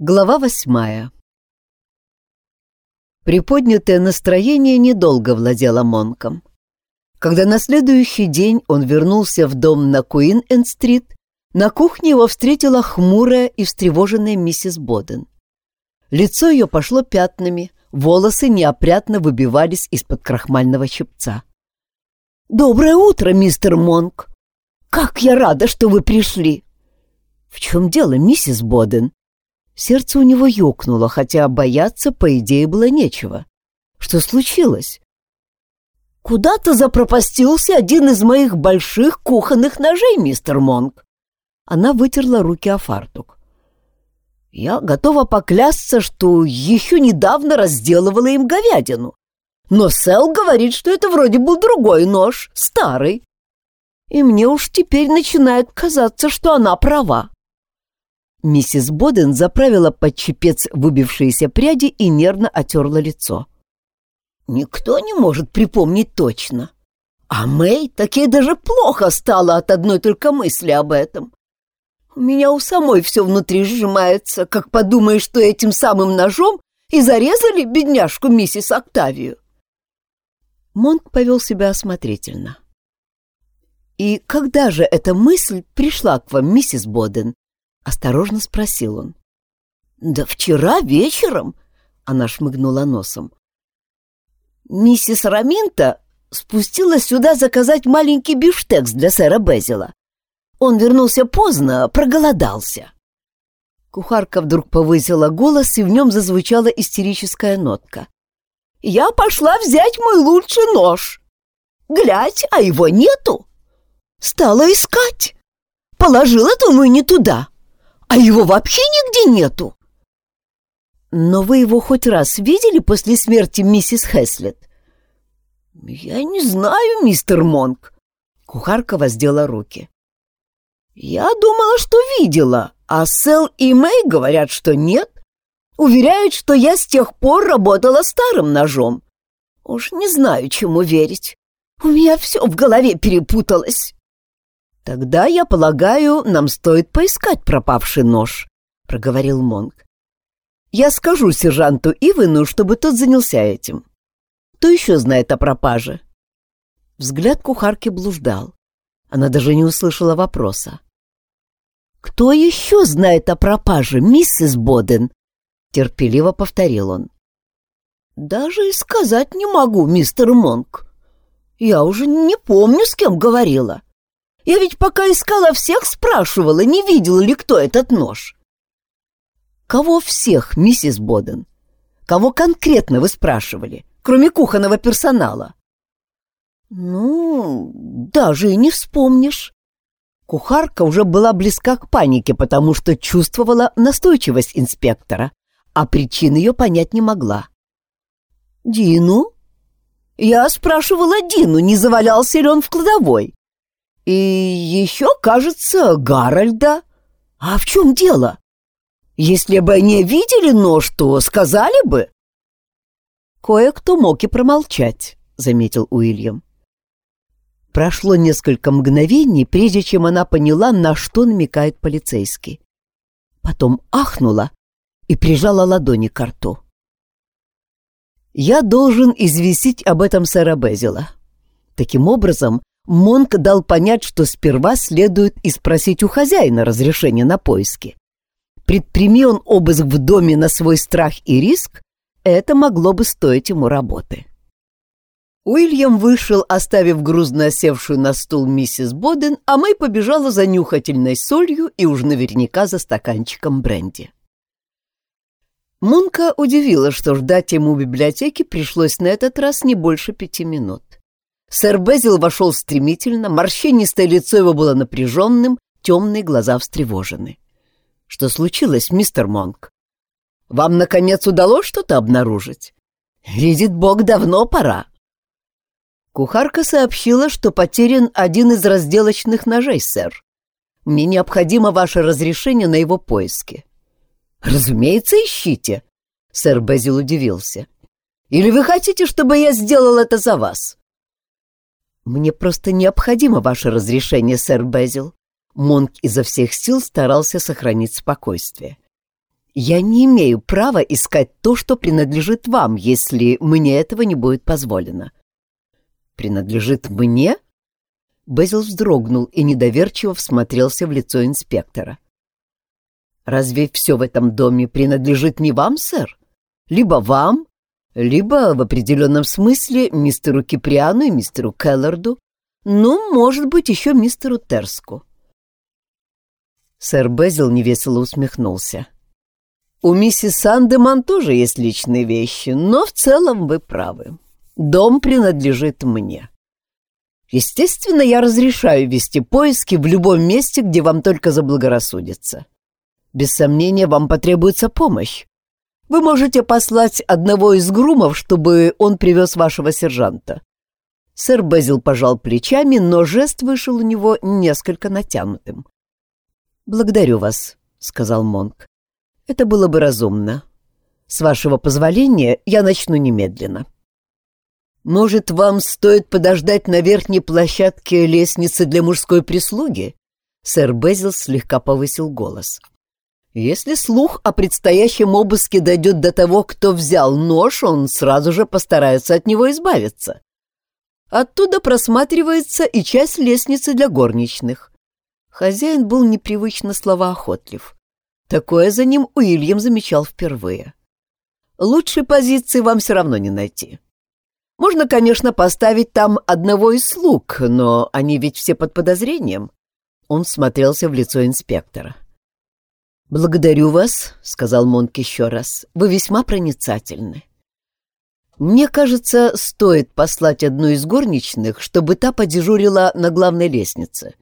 Глава восьмая Приподнятое настроение недолго владело Монком. Когда на следующий день он вернулся в дом на Куин-Энд-Стрит, на кухне его встретила хмурая и встревоженная миссис Боден. Лицо ее пошло пятнами, волосы неопрятно выбивались из-под крахмального щипца. «Доброе утро, мистер Монк! Как я рада, что вы пришли!» «В чем дело, миссис Боден?» Сердце у него ёкнуло, хотя бояться, по идее, было нечего. Что случилось? «Куда-то запропастился один из моих больших кухонных ножей, мистер Монк!» Она вытерла руки о фартук. «Я готова поклясться, что еще недавно разделывала им говядину. Но Сэл говорит, что это вроде был другой нож, старый. И мне уж теперь начинает казаться, что она права. Миссис Боден заправила под чепец выбившиеся пряди и нервно отерла лицо. «Никто не может припомнить точно. А Мэй таки даже плохо стало от одной только мысли об этом. У меня у самой все внутри сжимается, как подумаешь, что этим самым ножом и зарезали бедняжку миссис Октавию». Монк повел себя осмотрительно. «И когда же эта мысль пришла к вам, миссис Боден?» Осторожно спросил он. «Да вчера вечером», — она шмыгнула носом. «Миссис Раминта спустилась сюда заказать маленький бифштекс для сэра Безила. Он вернулся поздно, проголодался». Кухарка вдруг повысила голос, и в нем зазвучала истерическая нотка. «Я пошла взять мой лучший нож. Глядь, а его нету. Стала искать. Положила, думаю, не туда а его вообще нигде нету. Но вы его хоть раз видели после смерти миссис Хэслет? Я не знаю, мистер Монк. Кухарка воздела руки. Я думала, что видела, а Сэл и Мэй говорят, что нет. Уверяют, что я с тех пор работала старым ножом. Уж не знаю, чему верить. У меня все в голове перепуталось. «Тогда, я полагаю, нам стоит поискать пропавший нож», — проговорил Монг. «Я скажу сержанту Ивену, чтобы тот занялся этим. Кто еще знает о пропаже?» Взгляд кухарки блуждал. Она даже не услышала вопроса. «Кто еще знает о пропаже, миссис Боден?» — терпеливо повторил он. «Даже сказать не могу, мистер Монк. Я уже не помню, с кем говорила. Я ведь пока искала всех, спрашивала, не видел ли кто этот нож. Кого всех, миссис Боден? Кого конкретно вы спрашивали, кроме кухонного персонала? Ну, даже и не вспомнишь. Кухарка уже была близка к панике, потому что чувствовала настойчивость инспектора, а причин ее понять не могла. «Дину?» «Я спрашивала Дину, не завалялся ли он в кладовой. И еще, кажется, Гарольда. А в чем дело? Если бы они видели нож, то сказали бы. Кое-кто мог и промолчать, заметил Уильям. Прошло несколько мгновений, прежде чем она поняла, на что намекает полицейский. Потом ахнула и прижала ладони к рту. «Я должен известить об этом сэра Безила. Таким образом, Монк дал понять, что сперва следует и спросить у хозяина разрешения на поиски. Предприми он обыск в доме на свой страх и риск, это могло бы стоить ему работы. Уильям вышел, оставив грузно осевшую на стул миссис Боден, а Мэй побежала за нюхательной солью и уж наверняка за стаканчиком бренди. Мунка удивила, что ждать ему в библиотеке пришлось на этот раз не больше пяти минут. Сэр Безил вошел стремительно, морщинистое лицо его было напряженным, темные глаза встревожены. «Что случилось, мистер Монк? Вам, наконец, удалось что-то обнаружить? Видит Бог, давно пора». Кухарка сообщила, что потерян один из разделочных ножей, сэр. Мне необходимо ваше разрешение на его поиски. «Разумеется, ищите», — сэр Безил удивился. «Или вы хотите, чтобы я сделал это за вас?» «Мне просто необходимо ваше разрешение, сэр Безил». Монк изо всех сил старался сохранить спокойствие. Я не имею права искать то, что принадлежит вам, если мне этого не будет позволено. Принадлежит мне? Безил вздрогнул и недоверчиво всмотрелся в лицо инспектора. Разве все в этом доме принадлежит не вам, сэр? Либо вам, либо в определенном смысле мистеру Киприану и мистеру Келларду, ну, может быть, еще мистеру Терску. Сэр Безил невесело усмехнулся. У миссис Сандеман тоже есть личные вещи, но в целом вы правы. Дом принадлежит мне. Естественно, я разрешаю вести поиски в любом месте, где вам только заблагорассудится. Без сомнения, вам потребуется помощь. Вы можете послать одного из грумов, чтобы он привез вашего сержанта. Сэр Безил пожал плечами, но жест вышел у него несколько натянутым. «Благодарю вас», — сказал Монк. «Это было бы разумно. С вашего позволения я начну немедленно». «Может, вам стоит подождать на верхней площадке лестницы для мужской прислуги?» Сэр Безил слегка повысил голос. Если слух о предстоящем обыске дойдет до того, кто взял нож, он сразу же постарается от него избавиться. Оттуда просматривается и часть лестницы для горничных. Хозяин был непривычно словоохотлив. Такое за ним Уильям замечал впервые. Лучшей позиции вам все равно не найти. Можно, конечно, поставить там одного из слуг, но они ведь все под подозрением. Он смотрелся в лицо инспектора. — «Благодарю вас», — сказал Монк еще раз. «Вы весьма проницательны. Мне кажется, стоит послать одну из горничных, чтобы та подежурила на главной лестнице.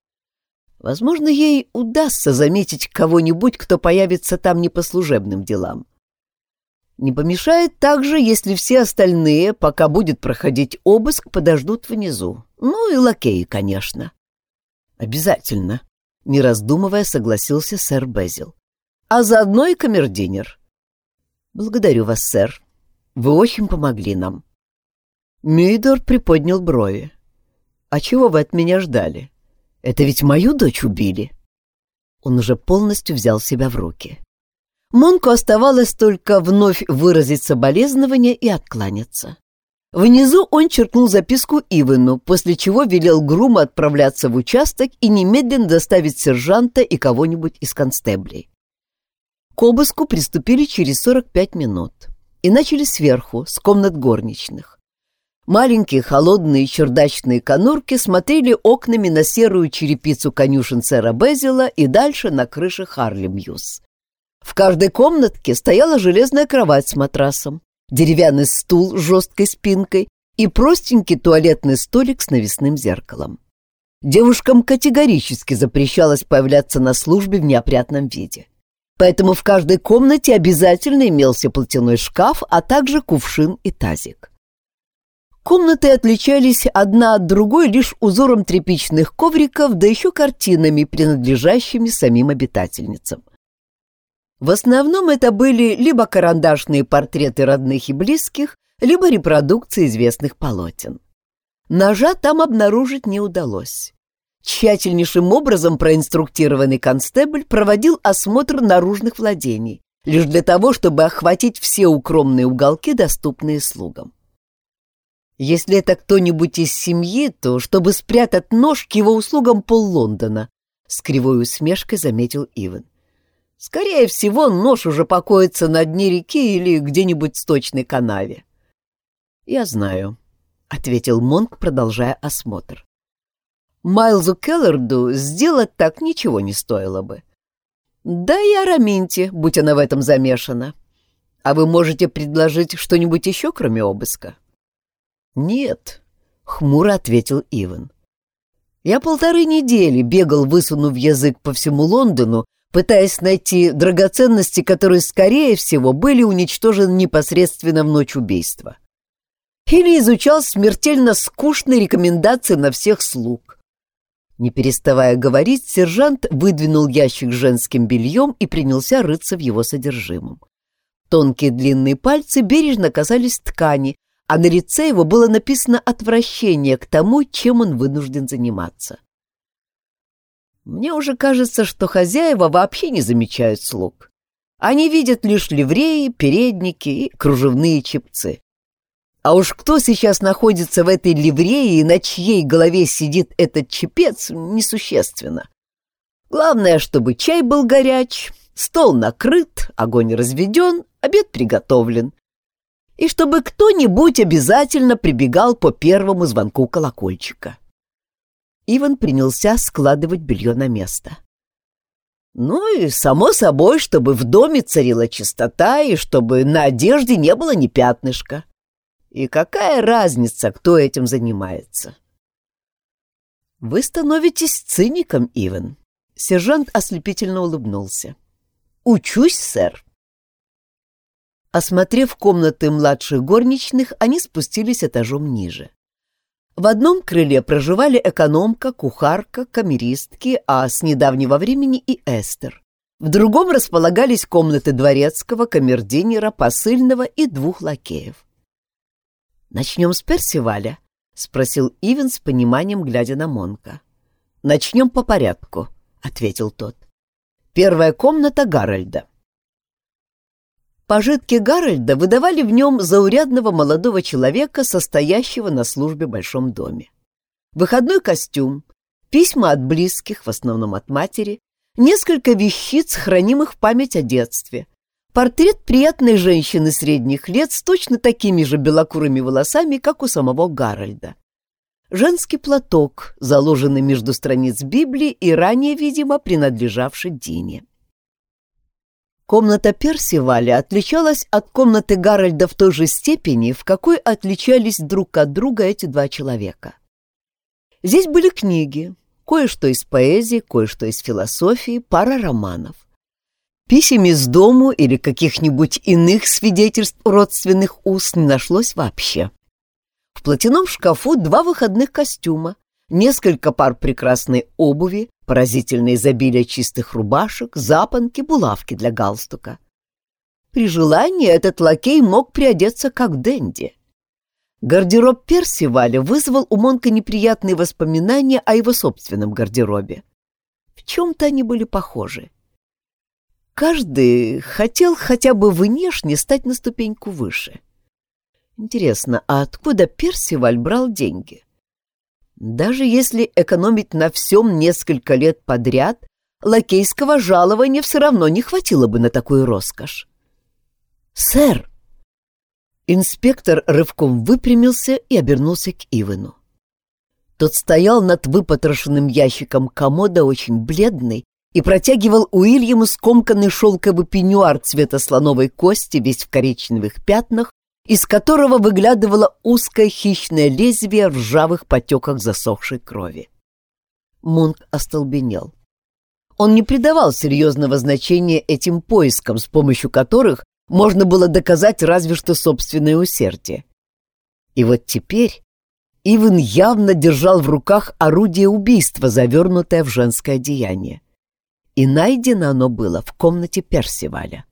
Возможно, ей удастся заметить кого-нибудь, кто появится там не по служебным делам. Не помешает также, если все остальные, пока будет проходить обыск, подождут внизу. Ну и лакеи, конечно. Обязательно, не раздумывая, согласился сэр Безил а заодно и камердинер. Благодарю вас, сэр. Вы очень помогли нам. Мюидор приподнял брови. А чего вы от меня ждали? Это ведь мою дочь убили. Он уже полностью взял себя в руки. Монку оставалось только вновь выразить соболезнование и откланяться. Внизу он черкнул записку Ивану, после чего велел Груму отправляться в участок и немедленно доставить сержанта и кого-нибудь из констеблей. К обыску приступили через 45 минут и начали сверху, с комнат горничных. Маленькие холодные чердачные конурки смотрели окнами на серую черепицу конюшен сэра Безила и дальше на крыше Харли Мьюз. В каждой комнатке стояла железная кровать с матрасом, деревянный стул с жесткой спинкой и простенький туалетный столик с навесным зеркалом. Девушкам категорически запрещалось появляться на службе в неопрятном виде поэтому в каждой комнате обязательно имелся платяной шкаф, а также кувшин и тазик. Комнаты отличались одна от другой лишь узором тряпичных ковриков, да еще картинами, принадлежащими самим обитательницам. В основном это были либо карандашные портреты родных и близких, либо репродукции известных полотен. Ножа там обнаружить не удалось. Тщательнейшим образом проинструктированный констебль проводил осмотр наружных владений, лишь для того, чтобы охватить все укромные уголки, доступные слугам. Если это кто-нибудь из семьи, то чтобы спрятать нож к его услугам пол Лондона, с кривой усмешкой заметил Иван. Скорее всего, нож уже покоится на дне реки или где-нибудь в сточной канаве. Я знаю, ответил Монк, продолжая осмотр. Майлзу Келларду сделать так ничего не стоило бы. Да и Араминте, будь она в этом замешана. А вы можете предложить что-нибудь еще, кроме обыска? Нет, — хмуро ответил Иван. Я полторы недели бегал, высунув язык по всему Лондону, пытаясь найти драгоценности, которые, скорее всего, были уничтожены непосредственно в ночь убийства. Или изучал смертельно скучные рекомендации на всех слуг. Не переставая говорить, сержант выдвинул ящик с женским бельем и принялся рыться в его содержимом. Тонкие длинные пальцы бережно касались ткани, а на лице его было написано отвращение к тому, чем он вынужден заниматься. Мне уже кажется, что хозяева вообще не замечают слуг. Они видят лишь ливреи, передники и кружевные чепцы. А уж кто сейчас находится в этой ливрее и на чьей голове сидит этот чепец, несущественно. Главное, чтобы чай был горяч, стол накрыт, огонь разведен, обед приготовлен. И чтобы кто-нибудь обязательно прибегал по первому звонку колокольчика. Иван принялся складывать белье на место. Ну и, само собой, чтобы в доме царила чистота и чтобы на одежде не было ни пятнышка. И какая разница, кто этим занимается? Вы становитесь циником, Иван. Сержант ослепительно улыбнулся. Учусь, сэр. Осмотрев комнаты младших горничных, они спустились этажом ниже. В одном крыле проживали экономка, кухарка, камеристки, а с недавнего времени и Эстер. В другом располагались комнаты дворецкого, камердинера, посыльного и двух лакеев. «Начнем с Персиваля?» — спросил Ивен с пониманием, глядя на Монка. «Начнем по порядку», — ответил тот. «Первая комната Гарольда». Пожитки Гарольда выдавали в нем заурядного молодого человека, состоящего на службе в большом доме. Выходной костюм, письма от близких, в основном от матери, несколько вещиц, хранимых в память о детстве, портрет приятной женщины средних лет с точно такими же белокурыми волосами, как у самого Гарольда. Женский платок, заложенный между страниц Библии и ранее, видимо, принадлежавший Дине. Комната Персиваля отличалась от комнаты Гарольда в той же степени, в какой отличались друг от друга эти два человека. Здесь были книги, кое-что из поэзии, кое-что из философии, пара романов. Писем из дому или каких-нибудь иных свидетельств родственных уст не нашлось вообще. В платяном шкафу два выходных костюма, несколько пар прекрасной обуви, поразительное изобилие чистых рубашек, запонки, булавки для галстука. При желании этот лакей мог приодеться как Дэнди. Гардероб Персиваля вызвал у Монка неприятные воспоминания о его собственном гардеробе. В чем-то они были похожи. Каждый хотел хотя бы внешне стать на ступеньку выше. Интересно, а откуда Персиваль брал деньги? Даже если экономить на всем несколько лет подряд, лакейского жалования все равно не хватило бы на такую роскошь. «Сэр!» Инспектор рывком выпрямился и обернулся к Ивану. Тот стоял над выпотрошенным ящиком комода, очень бледный, и протягивал Уильяму скомканный шелковый пеньюар цвета слоновой кости, весь в коричневых пятнах, из которого выглядывало узкое хищное лезвие в ржавых потеках засохшей крови. Мунк остолбенел. Он не придавал серьезного значения этим поискам, с помощью которых можно было доказать разве что собственное усердие. И вот теперь Иван явно держал в руках орудие убийства, завернутое в женское одеяние. И найдено оно было в комнате Персиваля.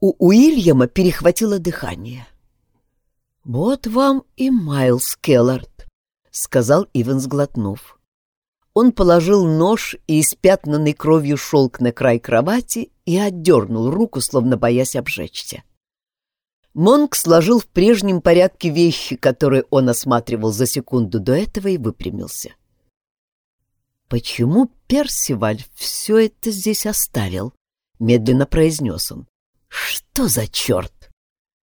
У Уильяма перехватило дыхание. «Вот вам и Майлз Келлард», — сказал Иван, сглотнув. Он положил нож и испятнанный кровью шелк на край кровати и отдернул руку, словно боясь обжечься. Монк сложил в прежнем порядке вещи, которые он осматривал за секунду до этого, и выпрямился. «Почему Персиваль все это здесь оставил?» — медленно произнес он. «Что за черт?»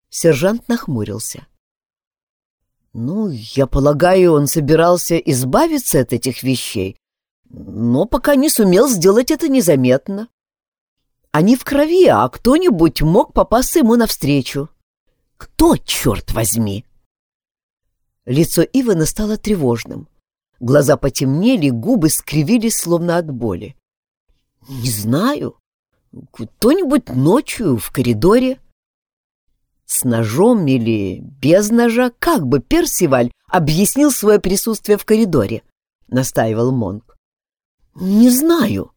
Сержант нахмурился. «Ну, я полагаю, он собирался избавиться от этих вещей, но пока не сумел сделать это незаметно. Они в крови, а кто-нибудь мог попасться ему навстречу. Кто, черт возьми?» Лицо Ивана стало тревожным. Глаза потемнели, губы скривились, словно от боли. «Не знаю. Кто-нибудь ночью в коридоре. С ножом или без ножа, как бы Персиваль объяснил свое присутствие в коридоре, настаивал Монк. Не знаю,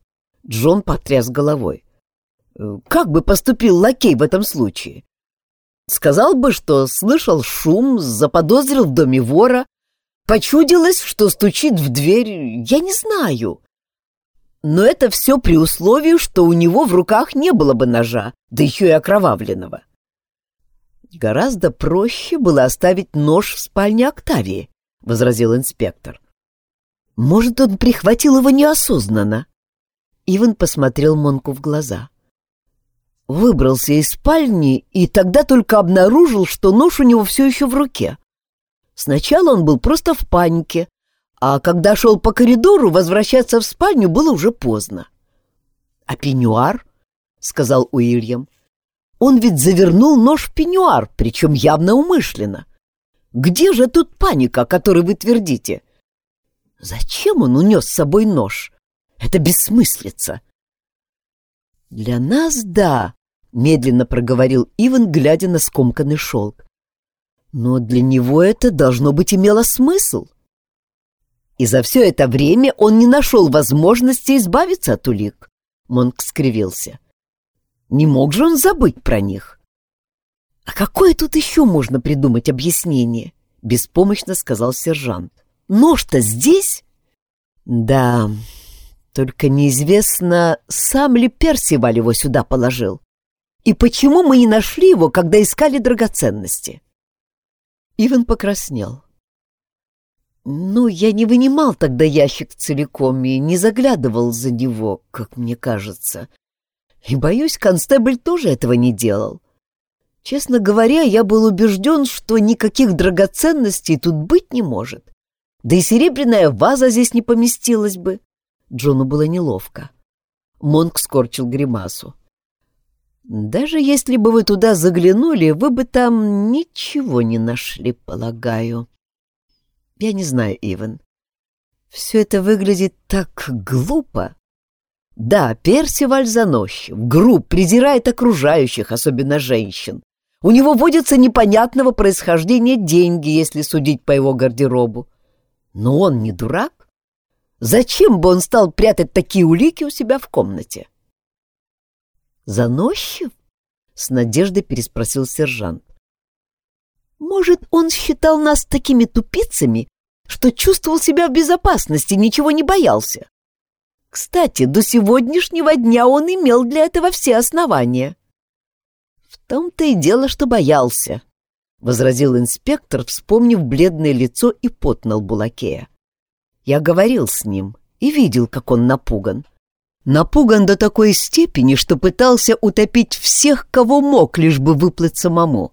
Джон потряс головой. Как бы поступил лакей в этом случае? Сказал бы, что слышал шум, заподозрил в доме вора, почудилось, что стучит в дверь, я не знаю. Но это все при условии, что у него в руках не было бы ножа, да еще и окровавленного. Гораздо проще было оставить нож в спальне Октавии, — возразил инспектор. Может, он прихватил его неосознанно? Иван посмотрел Монку в глаза. Выбрался из спальни и тогда только обнаружил, что нож у него все еще в руке. Сначала он был просто в панике, а когда шел по коридору, возвращаться в спальню было уже поздно. — А пеньюар? — сказал Уильям. — Он ведь завернул нож в пеньюар, причем явно умышленно. Где же тут паника, о которой вы твердите? Зачем он унес с собой нож? Это бессмыслица. — Для нас — да, — медленно проговорил Иван, глядя на скомканный шелк. Но для него это, должно быть, имело смысл. И за все это время он не нашел возможности избавиться от улик. Монк скривился. Не мог же он забыть про них? «А какое тут еще можно придумать объяснение?» — беспомощно сказал сержант. «Нож-то здесь?» «Да, только неизвестно, сам ли Персиваль его сюда положил. И почему мы не нашли его, когда искали драгоценности?» Иван покраснел. «Ну, я не вынимал тогда ящик целиком и не заглядывал за него, как мне кажется. И, боюсь, констебль тоже этого не делал. Честно говоря, я был убежден, что никаких драгоценностей тут быть не может. Да и серебряная ваза здесь не поместилась бы». Джону было неловко. Монк скорчил гримасу. Даже если бы вы туда заглянули, вы бы там ничего не нашли, полагаю. Я не знаю, Иван. Все это выглядит так глупо. Да, Персиваль заносчив, груб, презирает окружающих, особенно женщин. У него водятся непонятного происхождения деньги, если судить по его гардеробу. Но он не дурак. Зачем бы он стал прятать такие улики у себя в комнате? — «Заносчив?» — с надеждой переспросил сержант. «Может, он считал нас такими тупицами, что чувствовал себя в безопасности, ничего не боялся? Кстати, до сегодняшнего дня он имел для этого все основания». «В том-то и дело, что боялся», — возразил инспектор, вспомнив бледное лицо и пот на лбу лакея. «Я говорил с ним и видел, как он напуган. Напуган до такой степени, что пытался утопить всех, кого мог, лишь бы выплыть самому.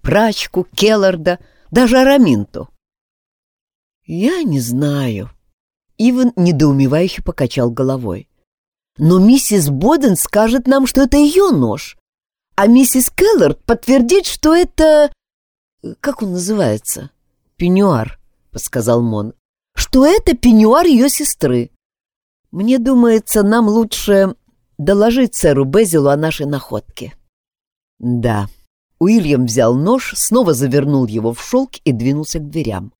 Прачку, Келларда, даже Араминту. «Я не знаю». Иван недоумевающе покачал головой. «Но миссис Боден скажет нам, что это ее нож, а миссис Келлард подтвердит, что это... Как он называется?» «Пеньюар», — подсказал Мон. «Что это пеньюар ее сестры. Мне думается, нам лучше доложить сэру Безилу о нашей находке. Да. Уильям взял нож, снова завернул его в шелк и двинулся к дверям.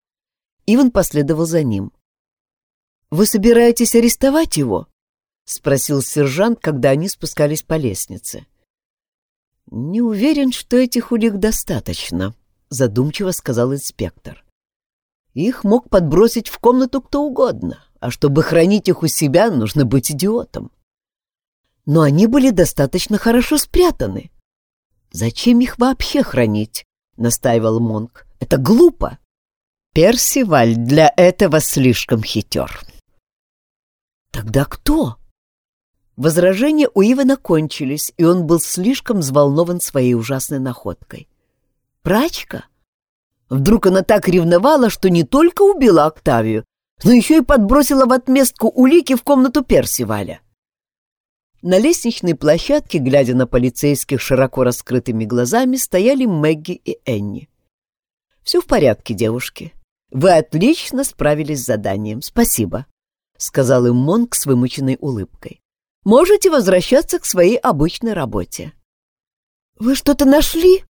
Иван последовал за ним. «Вы собираетесь арестовать его?» — спросил сержант, когда они спускались по лестнице. «Не уверен, что этих улик достаточно», — задумчиво сказал инспектор. «Их мог подбросить в комнату кто угодно а чтобы хранить их у себя, нужно быть идиотом. Но они были достаточно хорошо спрятаны. «Зачем их вообще хранить?» — настаивал Монк. «Это глупо. Персиваль для этого слишком хитер». «Тогда кто?» Возражения у Ивана кончились, и он был слишком взволнован своей ужасной находкой. «Прачка?» Вдруг она так ревновала, что не только убила Октавию, но еще и подбросила в отместку улики в комнату Персиваля. На лестничной площадке, глядя на полицейских широко раскрытыми глазами, стояли Мэгги и Энни. «Все в порядке, девушки. Вы отлично справились с заданием. Спасибо», — сказал им Монк с вымученной улыбкой. «Можете возвращаться к своей обычной работе». «Вы что-то нашли?»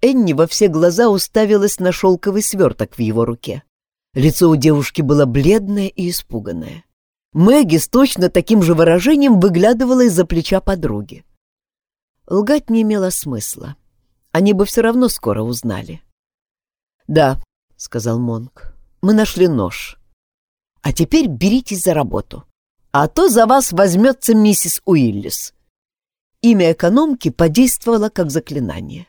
Энни во все глаза уставилась на шелковый сверток в его руке. Лицо у девушки было бледное и испуганное. Мэгги с точно таким же выражением выглядывала из-за плеча подруги. Лгать не имело смысла. Они бы все равно скоро узнали. «Да», — сказал Монк, — «мы нашли нож. А теперь беритесь за работу. а то за вас возьмется миссис Уиллис». Имя экономки подействовало как заклинание.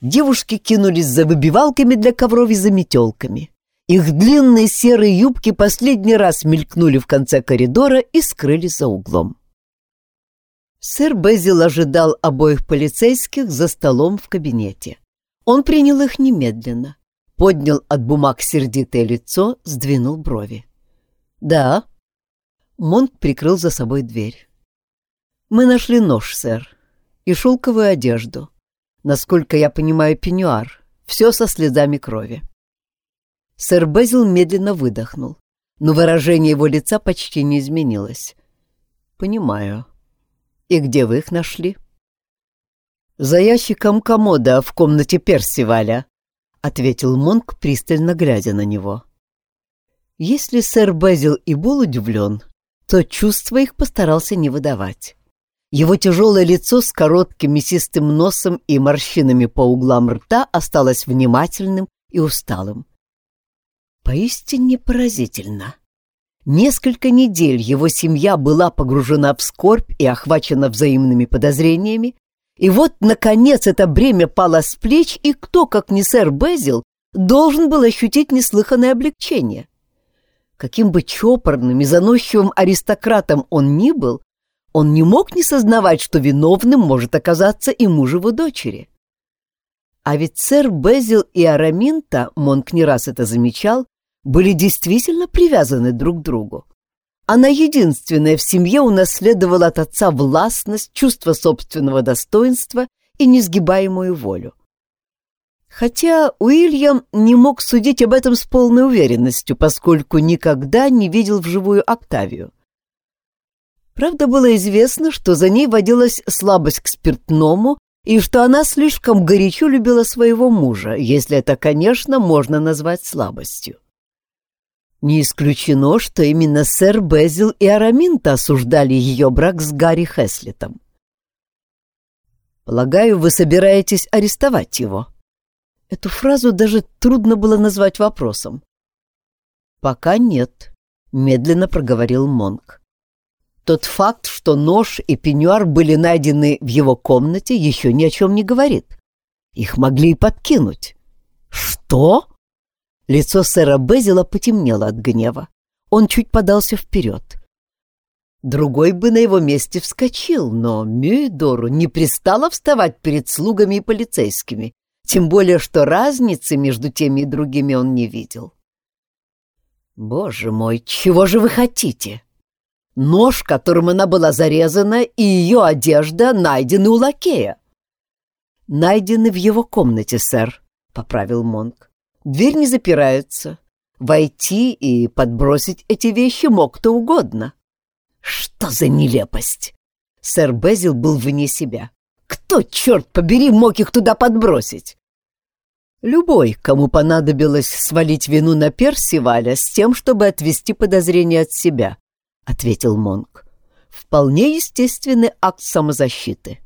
Девушки кинулись за выбивалками для ковров и за метелками. Их длинные серые юбки последний раз мелькнули в конце коридора и скрылись за углом. Сэр Безил ожидал обоих полицейских за столом в кабинете. Он принял их немедленно, поднял от бумаг сердитое лицо, сдвинул брови. «Да». Монк прикрыл за собой дверь. «Мы нашли нож, сэр, и шелковую одежду. Насколько я понимаю, пеньюар. Все со следами крови». Сэр Безил медленно выдохнул, но выражение его лица почти не изменилось. «Понимаю. И где вы их нашли?» «За ящиком комода в комнате Персиваля», — ответил Монк, пристально глядя на него. Если сэр Безил и был удивлен, то чувства их постарался не выдавать. Его тяжелое лицо с коротким мясистым носом и морщинами по углам рта осталось внимательным и усталым. Поистине поразительно. Несколько недель его семья была погружена в скорбь и охвачена взаимными подозрениями, и вот, наконец, это бремя пало с плеч, и кто, как не сэр Безил, должен был ощутить неслыханное облегчение. Каким бы чопорным и заносчивым аристократом он ни был, он не мог не сознавать, что виновным может оказаться и муж его дочери. А ведь сэр Безил и Араминта, Монк не раз это замечал, были действительно привязаны друг к другу. Она единственная в семье унаследовала от отца властность, чувство собственного достоинства и несгибаемую волю. Хотя Уильям не мог судить об этом с полной уверенностью, поскольку никогда не видел вживую Октавию. Правда, было известно, что за ней водилась слабость к спиртному и что она слишком горячо любила своего мужа, если это, конечно, можно назвать слабостью. Не исключено, что именно сэр Безил и Араминта осуждали ее брак с Гарри Хеслетом. «Полагаю, вы собираетесь арестовать его?» Эту фразу даже трудно было назвать вопросом. «Пока нет», — медленно проговорил Монк. Тот факт, что нож и пеньюар были найдены в его комнате, еще ни о чем не говорит. Их могли и подкинуть. «Что?» Лицо сэра Безила потемнело от гнева. Он чуть подался вперед. Другой бы на его месте вскочил, но Мюидору не пристало вставать перед слугами и полицейскими, тем более что разницы между теми и другими он не видел. «Боже мой, чего же вы хотите?» Нож, которым она была зарезана, и ее одежда найдены у лакея. «Найдены в его комнате, сэр», — поправил Монк. Дверь не запирается. Войти и подбросить эти вещи мог кто угодно. Что за нелепость! Сэр Безил был вне себя. Кто, черт побери, мог их туда подбросить? Любой, кому понадобилось свалить вину на Персиваля с тем, чтобы отвести подозрение от себя, — ответил Монк. Вполне естественный акт самозащиты.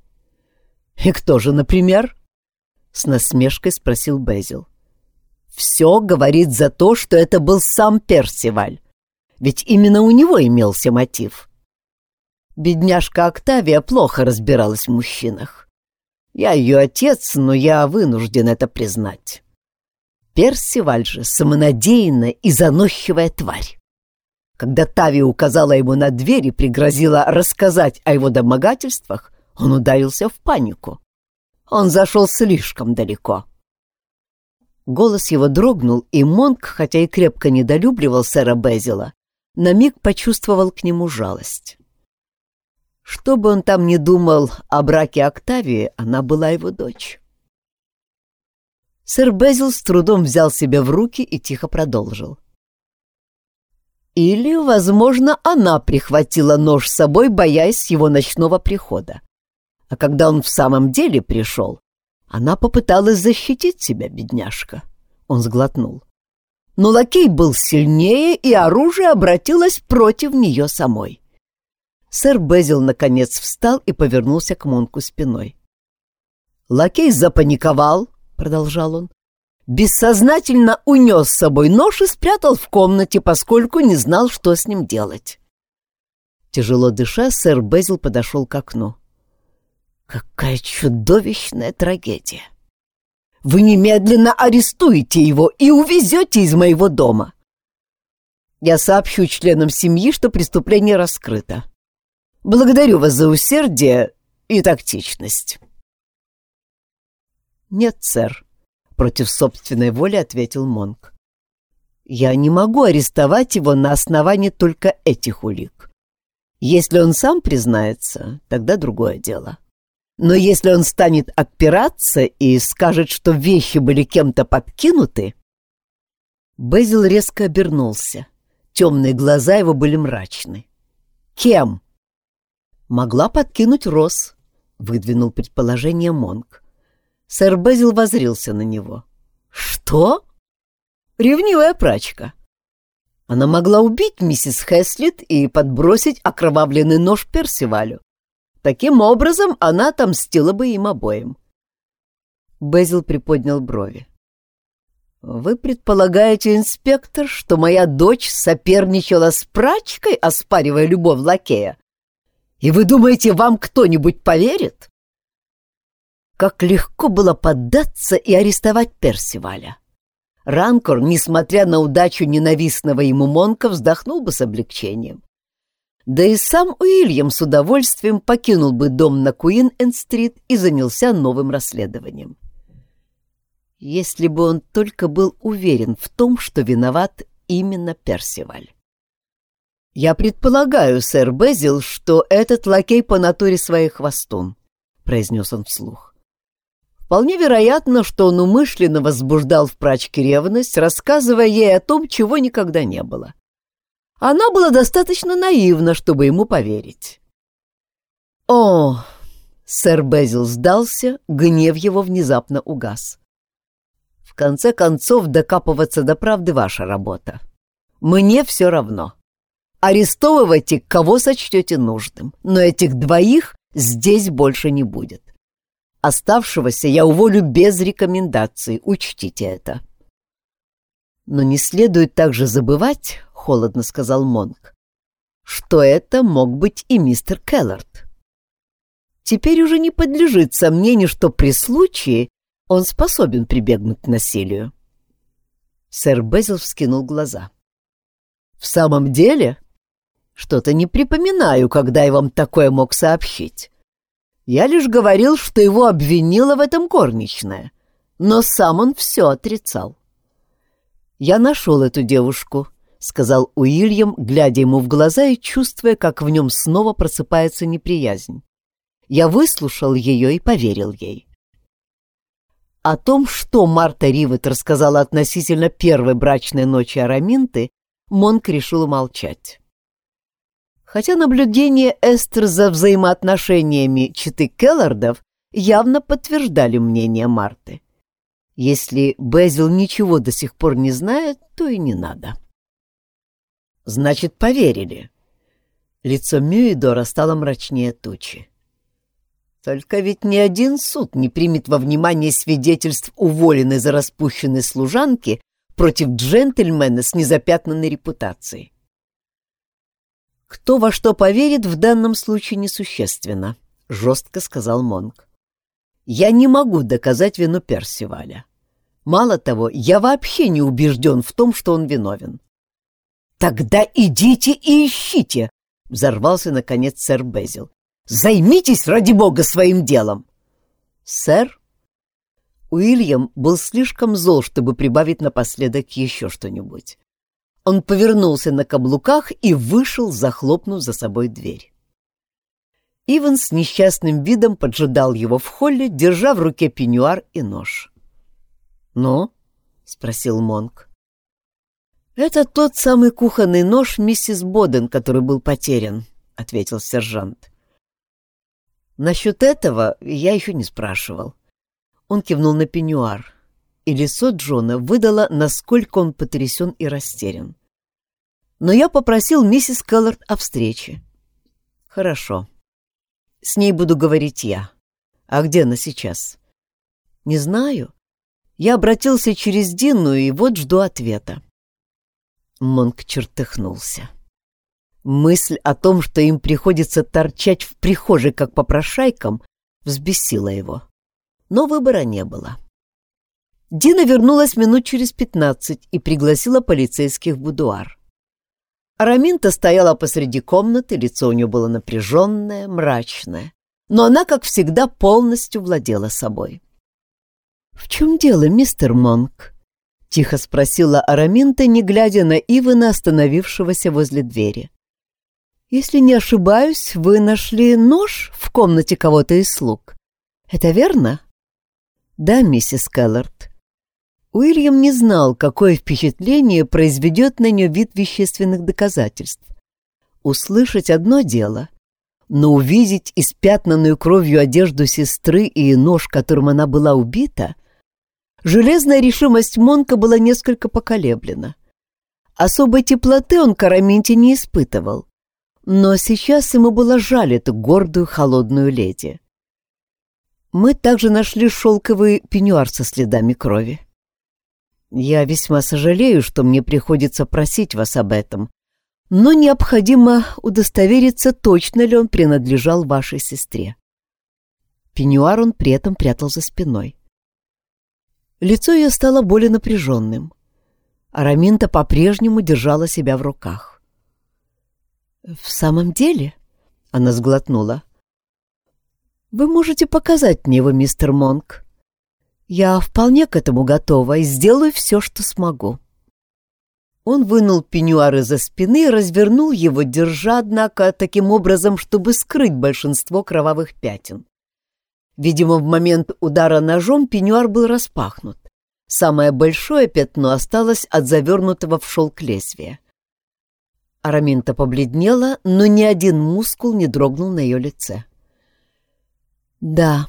«И кто же, например?» — с насмешкой спросил Безил. Все говорит за то, что это был сам Персиваль. Ведь именно у него имелся мотив. Бедняжка Октавия плохо разбиралась в мужчинах. Я ее отец, но я вынужден это признать. Персиваль же самонадеянная и заносчивая тварь. Когда Тави указала ему на дверь и пригрозила рассказать о его домогательствах, он ударился в панику. Он зашел слишком далеко. Голос его дрогнул, и Монк, хотя и крепко недолюбливал сэра Безила, на миг почувствовал к нему жалость. Что бы он там ни думал о браке Октавии, она была его дочь. Сэр Безил с трудом взял себя в руки и тихо продолжил. Или, возможно, она прихватила нож с собой, боясь его ночного прихода. А когда он в самом деле пришел, она попыталась защитить себя, бедняжка. Он сглотнул. Но лакей был сильнее, и оружие обратилось против нее самой. Сэр Безил наконец встал и повернулся к Монку спиной. Лакей запаниковал, продолжал он, бессознательно унес с собой нож и спрятал в комнате, поскольку не знал, что с ним делать. Тяжело дыша, сэр Безил подошел к окну. «Какая чудовищная трагедия! Вы немедленно арестуете его и увезете из моего дома!» Я сообщу членам семьи, что преступление раскрыто. Благодарю вас за усердие и тактичность. Нет, сэр, против собственной воли ответил Монк. Я не могу арестовать его на основании только этих улик. Если он сам признается, тогда другое дело. Но если он станет отпираться и скажет, что вещи были кем-то подкинуты... Безил резко обернулся. Темные глаза его были мрачны. «Кем?» «Могла подкинуть Рос», — выдвинул предположение Монк. Сэр Безил возрился на него. «Что?» «Ревнивая прачка. Она могла убить миссис Хэслит и подбросить окровавленный нож Персивалю. Таким образом, она отомстила бы им обоим». Безил приподнял брови. «Вы предполагаете, инспектор, что моя дочь соперничала с прачкой, оспаривая любовь лакея? И вы думаете, вам кто-нибудь поверит?» Как легко было поддаться и арестовать Персиваля. Ранкор, несмотря на удачу ненавистного ему Монка, вздохнул бы с облегчением. Да и сам Уильям с удовольствием покинул бы дом на Куин-Энд-Стрит и занялся новым расследованием если бы он только был уверен в том, что виноват именно Персиваль. «Я предполагаю, сэр Безил, что этот лакей по натуре своей хвостун», — произнес он вслух. «Вполне вероятно, что он умышленно возбуждал в прачке ревность, рассказывая ей о том, чего никогда не было. Она была достаточно наивна, чтобы ему поверить». «О!» — сэр Безил сдался, гнев его внезапно угас. В конце концов, докапываться до правды ваша работа. Мне все равно. Арестовывайте, кого сочтете нужным, но этих двоих здесь больше не будет. Оставшегося я уволю без рекомендаций, учтите это. Но не следует также забывать, — холодно сказал Монк, — что это мог быть и мистер Келлард. Теперь уже не подлежит сомнению, что при случае он способен прибегнуть к насилию. Сэр Безил вскинул глаза. «В самом деле? Что-то не припоминаю, когда я вам такое мог сообщить. Я лишь говорил, что его обвинила в этом горничная, но сам он все отрицал. «Я нашел эту девушку», — сказал Уильям, глядя ему в глаза и чувствуя, как в нем снова просыпается неприязнь. Я выслушал ее и поверил ей. О том, что Марта Ривет рассказала относительно первой брачной ночи Араминты, Монк решил молчать. Хотя наблюдения Эстер за взаимоотношениями читы Келлардов явно подтверждали мнение Марты. Если Безил ничего до сих пор не знает, то и не надо. Значит, поверили. Лицо Мюидора стало мрачнее тучи. Только ведь ни один суд не примет во внимание свидетельств уволенной за распущенной служанки против джентльмена с незапятнанной репутацией. «Кто во что поверит, в данном случае несущественно», — жестко сказал Монк. «Я не могу доказать вину Персиваля. Мало того, я вообще не убежден в том, что он виновен». «Тогда идите и ищите!» — взорвался, наконец, сэр Безил. Займитесь, ради бога, своим делом!» «Сэр?» Уильям был слишком зол, чтобы прибавить напоследок еще что-нибудь. Он повернулся на каблуках и вышел, захлопнув за собой дверь. Иван с несчастным видом поджидал его в холле, держа в руке пеньюар и нож. «Ну?» — спросил Монк. «Это тот самый кухонный нож миссис Боден, который был потерян», — ответил сержант. Насчет этого я еще не спрашивал. Он кивнул на пеньюар, и лицо Джона выдало, насколько он потрясен и растерян. Но я попросил миссис Келлард о встрече. Хорошо. С ней буду говорить я. А где она сейчас? Не знаю. Я обратился через Дину, и вот жду ответа. Монк чертыхнулся. Мысль о том, что им приходится торчать в прихожей, как попрошайкам, взбесила его. Но выбора не было. Дина вернулась минут через пятнадцать и пригласила полицейских в будуар. Араминта стояла посреди комнаты, лицо у нее было напряженное, мрачное, но она, как всегда, полностью владела собой. «В чем дело, мистер Монк?» — тихо спросила Араминта, не глядя на Ивана, остановившегося возле двери. «Если не ошибаюсь, вы нашли нож в комнате кого-то из слуг. Это верно?» «Да, миссис Келлард. Уильям не знал, какое впечатление произведет на нее вид вещественных доказательств. Услышать одно дело, но увидеть испятнанную кровью одежду сестры и нож, которым она была убита, железная решимость Монка была несколько поколеблена. Особой теплоты он к не испытывал, но сейчас ему было жаль эту гордую холодную леди. Мы также нашли шелковый пеньюар со следами крови. Я весьма сожалею, что мне приходится просить вас об этом, но необходимо удостовериться, точно ли он принадлежал вашей сестре. Пеньюар он при этом прятал за спиной. Лицо ее стало более напряженным. Араминта по-прежнему держала себя в руках. «В самом деле?» — она сглотнула. «Вы можете показать мне его, мистер Монк. Я вполне к этому готова и сделаю все, что смогу. Он вынул пеньюар из-за спины и развернул его, держа, однако, таким образом, чтобы скрыть большинство кровавых пятен. Видимо, в момент удара ножом пеньюар был распахнут. Самое большое пятно осталось от завернутого в шелк лезвия. Араминта побледнела, но ни один мускул не дрогнул на ее лице. «Да»,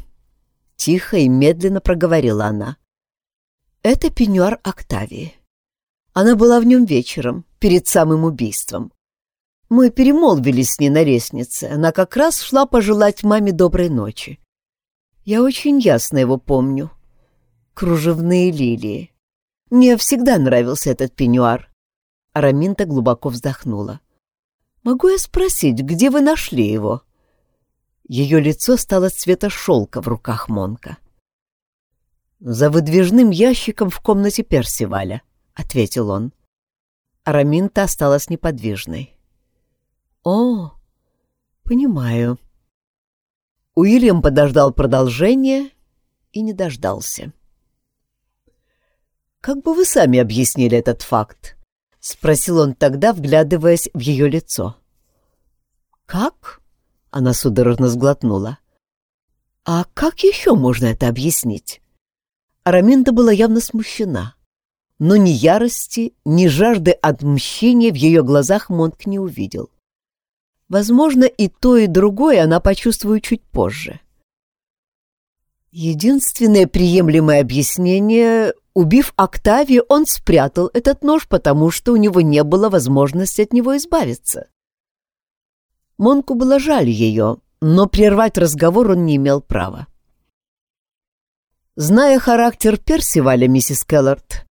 Тихо и медленно проговорила она. «Это пеньюар Октавии. Она была в нем вечером, перед самым убийством. Мы перемолвились с ней на лестнице. Она как раз шла пожелать маме доброй ночи. Я очень ясно его помню. Кружевные лилии. Мне всегда нравился этот пеньюар. Араминта глубоко вздохнула. «Могу я спросить, где вы нашли его?» Ее лицо стало цвета шелка в руках Монка. «За выдвижным ящиком в комнате Персиваля», — ответил он. Араминта осталась неподвижной. «О, понимаю». Уильям подождал продолжения и не дождался. «Как бы вы сами объяснили этот факт?» — спросил он тогда, вглядываясь в ее лицо. «Как?» Она судорожно сглотнула. «А как еще можно это объяснить?» Араминда была явно смущена, но ни ярости, ни жажды отмщения в ее глазах Монк не увидел. Возможно, и то, и другое она почувствует чуть позже. Единственное приемлемое объяснение — убив Октавию, он спрятал этот нож, потому что у него не было возможности от него избавиться. Монку было жаль ее, но прервать разговор он не имел права. Зная характер Персиваля, миссис Келлард,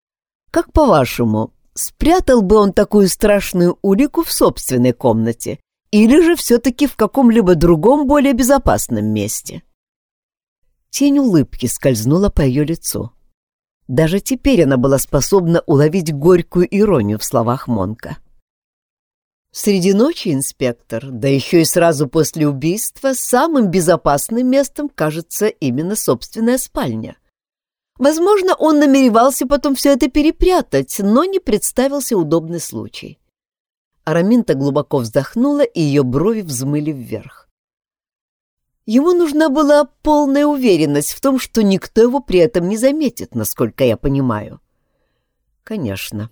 как по-вашему, спрятал бы он такую страшную улику в собственной комнате или же все-таки в каком-либо другом, более безопасном месте? Тень улыбки скользнула по ее лицу. Даже теперь она была способна уловить горькую иронию в словах Монка. — Среди ночи, инспектор, да еще и сразу после убийства, самым безопасным местом кажется именно собственная спальня. Возможно, он намеревался потом все это перепрятать, но не представился удобный случай. Араминта глубоко вздохнула, и ее брови взмыли вверх. Ему нужна была полная уверенность в том, что никто его при этом не заметит, насколько я понимаю. Конечно,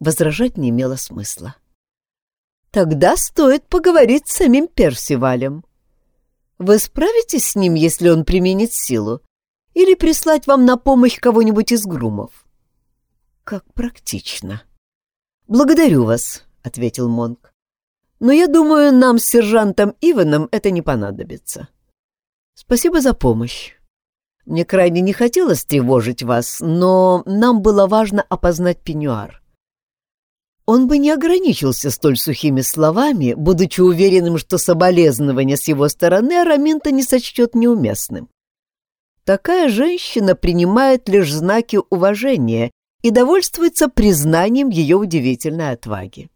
возражать не имело смысла. Тогда стоит поговорить с самим Персивалем. Вы справитесь с ним, если он применит силу? Или прислать вам на помощь кого-нибудь из грумов? Как практично. Благодарю вас, — ответил Монк. Но я думаю, нам с сержантом Иваном это не понадобится. Спасибо за помощь. Мне крайне не хотелось тревожить вас, но нам было важно опознать пеньюар. Он бы не ограничился столь сухими словами, будучи уверенным, что соболезнование с его стороны Араминта не сочтет неуместным. Такая женщина принимает лишь знаки уважения и довольствуется признанием ее удивительной отваги.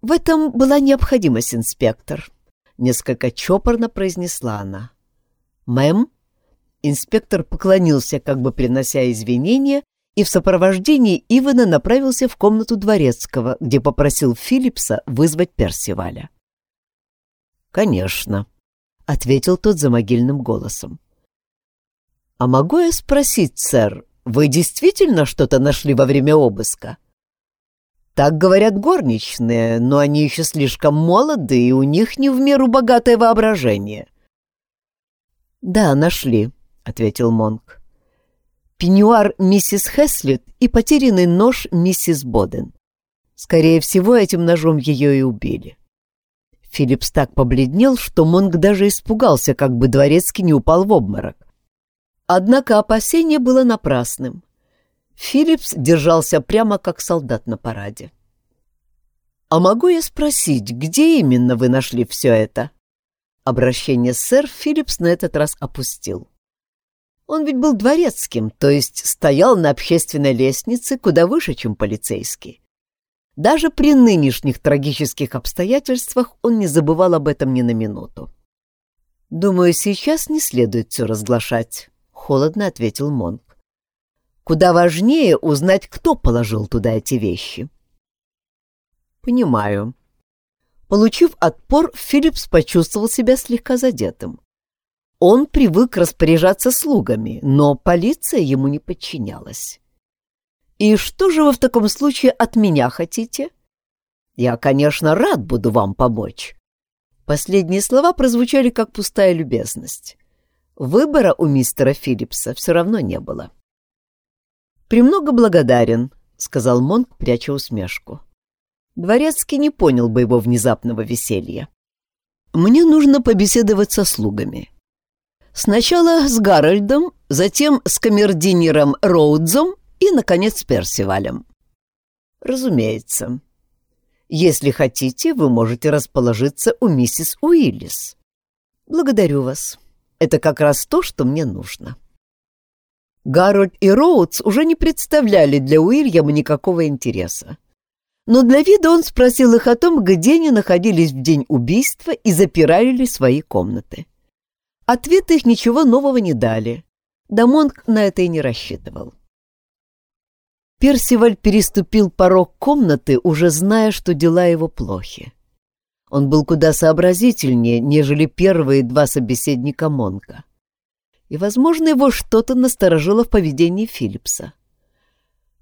В этом была необходимость, инспектор, — несколько чопорно произнесла она. «Мэм?» Инспектор поклонился, как бы принося извинения, и в сопровождении Ивана направился в комнату дворецкого, где попросил Филлипса вызвать Персиваля. «Конечно», — ответил тот за могильным голосом. «А могу я спросить, сэр, вы действительно что-то нашли во время обыска?» «Так говорят горничные, но они еще слишком молоды, и у них не в меру богатое воображение». «Да, нашли», — ответил Монк пеньюар миссис Хеслет и потерянный нож миссис Боден. Скорее всего, этим ножом ее и убили. Филлипс так побледнел, что Монг даже испугался, как бы дворецкий не упал в обморок. Однако опасение было напрасным. Филлипс держался прямо как солдат на параде. «А могу я спросить, где именно вы нашли все это?» Обращение сэр Филлипс на этот раз опустил. Он ведь был дворецким, то есть стоял на общественной лестнице куда выше, чем полицейский. Даже при нынешних трагических обстоятельствах он не забывал об этом ни на минуту. «Думаю, сейчас не следует все разглашать», — холодно ответил Монк. «Куда важнее узнать, кто положил туда эти вещи». «Понимаю». Получив отпор, Филлипс почувствовал себя слегка задетым. Он привык распоряжаться слугами, но полиция ему не подчинялась. «И что же вы в таком случае от меня хотите?» «Я, конечно, рад буду вам помочь». Последние слова прозвучали как пустая любезность. Выбора у мистера Филлипса все равно не было. «Премного благодарен», — сказал Монк, пряча усмешку. Дворецкий не понял бы его внезапного веселья. «Мне нужно побеседовать со слугами. Сначала с Гарольдом, затем с камердинером Роудзом и, наконец, с Персивалем. Разумеется. Если хотите, вы можете расположиться у миссис Уиллис. Благодарю вас. Это как раз то, что мне нужно. Гарольд и Роудс уже не представляли для Уильяма никакого интереса. Но для вида он спросил их о том, где они находились в день убийства и запирали ли свои комнаты. Ответы их ничего нового не дали. Да Монг на это и не рассчитывал. Персиваль переступил порог комнаты, уже зная, что дела его плохи. Он был куда сообразительнее, нежели первые два собеседника Монка. И, возможно, его что-то насторожило в поведении Филлипса.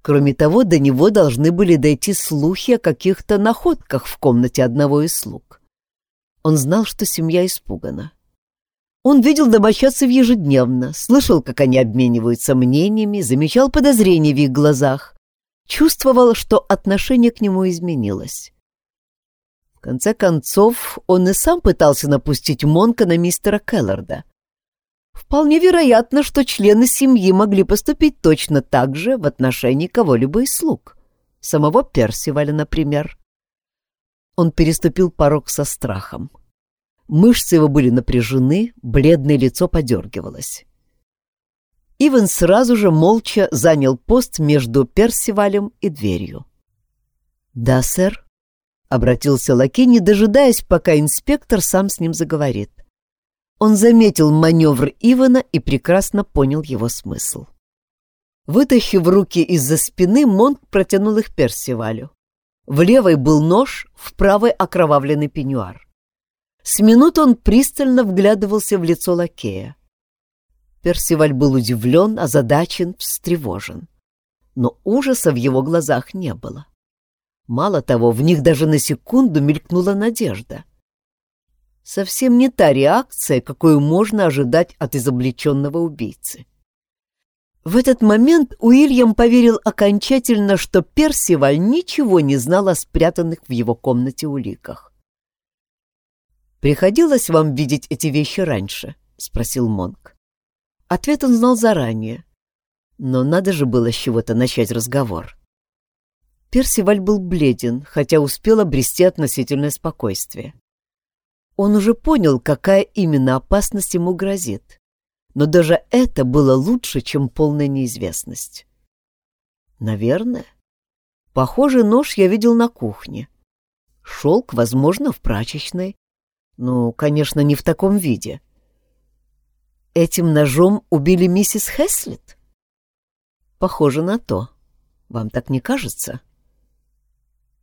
Кроме того, до него должны были дойти слухи о каких-то находках в комнате одного из слуг. Он знал, что семья испугана. Он видел домочадцев ежедневно, слышал, как они обмениваются мнениями, замечал подозрения в их глазах, чувствовал, что отношение к нему изменилось. В конце концов, он и сам пытался напустить Монка на мистера Келларда. Вполне вероятно, что члены семьи могли поступить точно так же в отношении кого-либо из слуг. Самого Персиваля, например. Он переступил порог со страхом. Мышцы его были напряжены, бледное лицо подергивалось. Иван сразу же молча занял пост между Персивалем и дверью. «Да, сэр», — обратился Лаки, не дожидаясь, пока инспектор сам с ним заговорит. Он заметил маневр Ивана и прекрасно понял его смысл. Вытащив руки из-за спины, Монк протянул их Персивалю. В левой был нож, в правой — окровавленный пеньюар. С минут он пристально вглядывался в лицо лакея. Персиваль был удивлен, озадачен, встревожен. Но ужаса в его глазах не было. Мало того, в них даже на секунду мелькнула надежда. Совсем не та реакция, какую можно ожидать от изобличенного убийцы. В этот момент Уильям поверил окончательно, что Персиваль ничего не знал о спрятанных в его комнате уликах. «Приходилось вам видеть эти вещи раньше?» — спросил Монк. Ответ он знал заранее. Но надо же было с чего-то начать разговор. Персиваль был бледен, хотя успел обрести относительное спокойствие. Он уже понял, какая именно опасность ему грозит, но даже это было лучше, чем полная неизвестность. Наверное. Похожий нож я видел на кухне. Шелк, возможно, в прачечной. Ну, конечно, не в таком виде. Этим ножом убили миссис Хеслет? Похоже на то. Вам так не кажется? —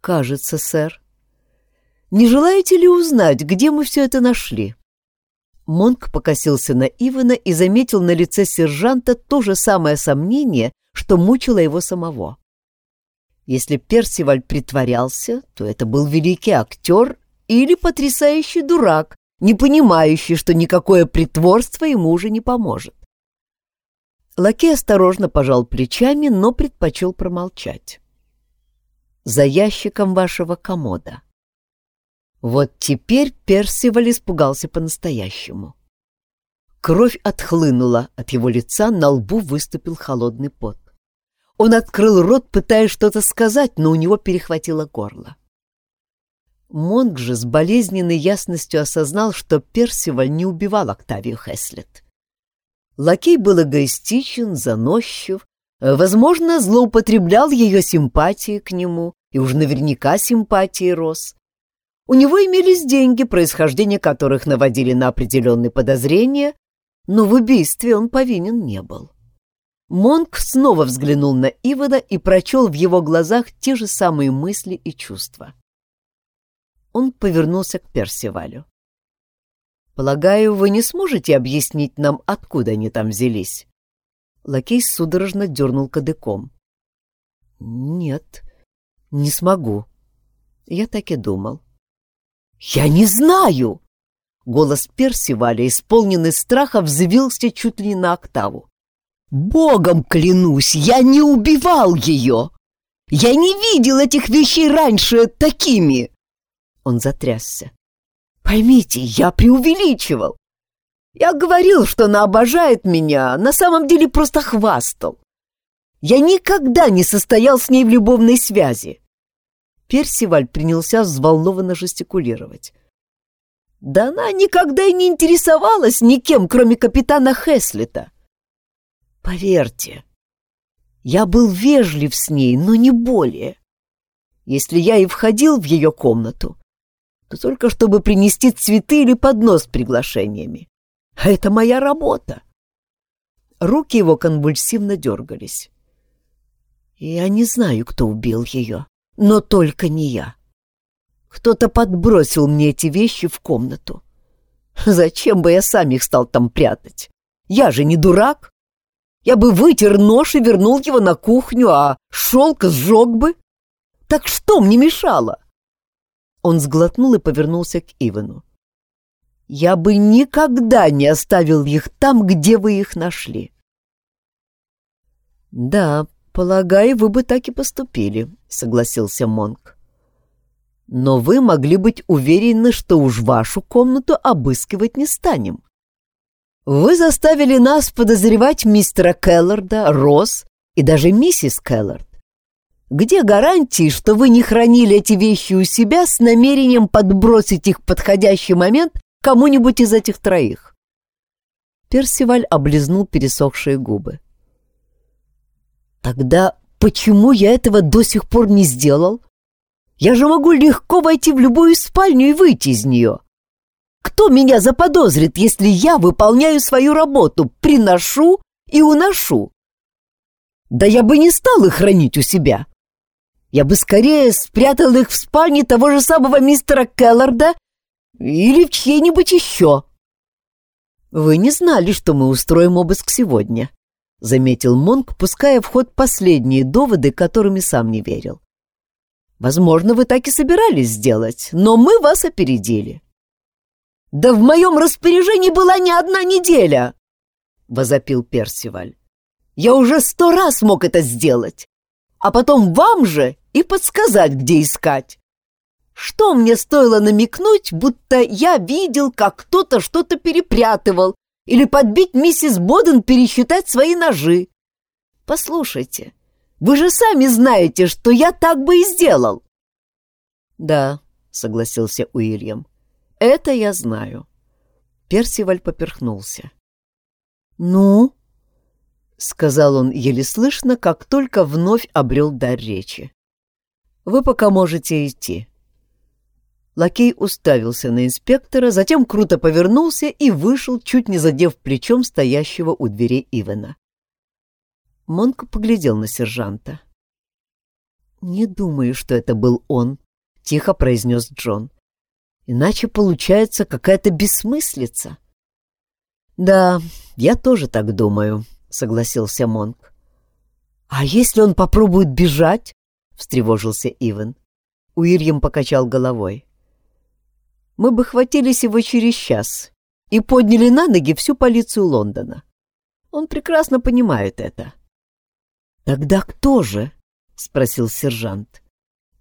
«Кажется, сэр». «Не желаете ли узнать, где мы все это нашли?» Монк покосился на Ивана и заметил на лице сержанта то же самое сомнение, что мучило его самого. Если Персиваль притворялся, то это был великий актер или потрясающий дурак, не понимающий, что никакое притворство ему уже не поможет. Лакей осторожно пожал плечами, но предпочел промолчать за ящиком вашего комода. Вот теперь Персиваль испугался по-настоящему. Кровь отхлынула от его лица, на лбу выступил холодный пот. Он открыл рот, пытаясь что-то сказать, но у него перехватило горло. Монг же с болезненной ясностью осознал, что Персиваль не убивал Октавию Хеслет. Лакей был эгоистичен, заносчив, возможно, злоупотреблял ее симпатией к нему, и уж наверняка симпатии рос. У него имелись деньги, происхождение которых наводили на определенные подозрения, но в убийстве он повинен не был. Монк снова взглянул на Ивана и прочел в его глазах те же самые мысли и чувства. Он повернулся к Персивалю. «Полагаю, вы не сможете объяснить нам, откуда они там взялись?» Лакей судорожно дернул кадыком. «Нет, не смогу. Я так и думал. Я не знаю! Голос Персиваля, исполненный страха, взвился чуть ли на октаву. Богом клянусь, я не убивал ее! Я не видел этих вещей раньше такими! Он затрясся. Поймите, я преувеличивал. Я говорил, что она обожает меня, на самом деле просто хвастал. Я никогда не состоял с ней в любовной связи. Персиваль принялся взволнованно жестикулировать. Да она никогда и не интересовалась никем, кроме капитана Хеслета. Поверьте, я был вежлив с ней, но не более. Если я и входил в ее комнату, то только чтобы принести цветы или поднос с приглашениями. А это моя работа. Руки его конвульсивно дергались. Я не знаю, кто убил ее, но только не я. Кто-то подбросил мне эти вещи в комнату. Зачем бы я сам их стал там прятать? Я же не дурак. Я бы вытер нож и вернул его на кухню, а шелк сжег бы. Так что мне мешало? Он сглотнул и повернулся к Ивану. Я бы никогда не оставил их там, где вы их нашли. Да, «Полагаю, вы бы так и поступили», — согласился Монк. «Но вы могли быть уверены, что уж вашу комнату обыскивать не станем. Вы заставили нас подозревать мистера Келларда, Росс и даже миссис Келлард. Где гарантии, что вы не хранили эти вещи у себя с намерением подбросить их в подходящий момент кому-нибудь из этих троих?» Персиваль облизнул пересохшие губы. Тогда почему я этого до сих пор не сделал? Я же могу легко войти в любую спальню и выйти из нее. Кто меня заподозрит, если я выполняю свою работу, приношу и уношу? Да я бы не стал их хранить у себя. Я бы скорее спрятал их в спальне того же самого мистера Келларда или в чьей-нибудь еще. Вы не знали, что мы устроим обыск сегодня. — заметил Монк, пуская в ход последние доводы, которыми сам не верил. «Возможно, вы так и собирались сделать, но мы вас опередили». «Да в моем распоряжении была не одна неделя!» — возопил Персиваль. «Я уже сто раз мог это сделать, а потом вам же и подсказать, где искать. Что мне стоило намекнуть, будто я видел, как кто-то что-то перепрятывал, или подбить миссис Боден пересчитать свои ножи. Послушайте, Вы же сами знаете, что я так бы и сделал!» «Да», — согласился Уильям, — «это я знаю». Персиваль поперхнулся. «Ну?» — сказал он еле слышно, как только вновь обрел дар речи. «Вы пока можете идти». Лакей уставился на инспектора, затем круто повернулся и вышел, чуть не задев плечом стоящего у двери Ивена. Монк поглядел на сержанта. «Не думаю, что это был он», — тихо произнес Джон. «Иначе получается какая-то бессмыслица». «Да, я тоже так думаю», — согласился Монк. «А если он попробует бежать?» — встревожился Иван. Уильям покачал головой мы бы хватились его через час и подняли на ноги всю полицию Лондона. Он прекрасно понимает это. «Тогда кто же?» — спросил сержант.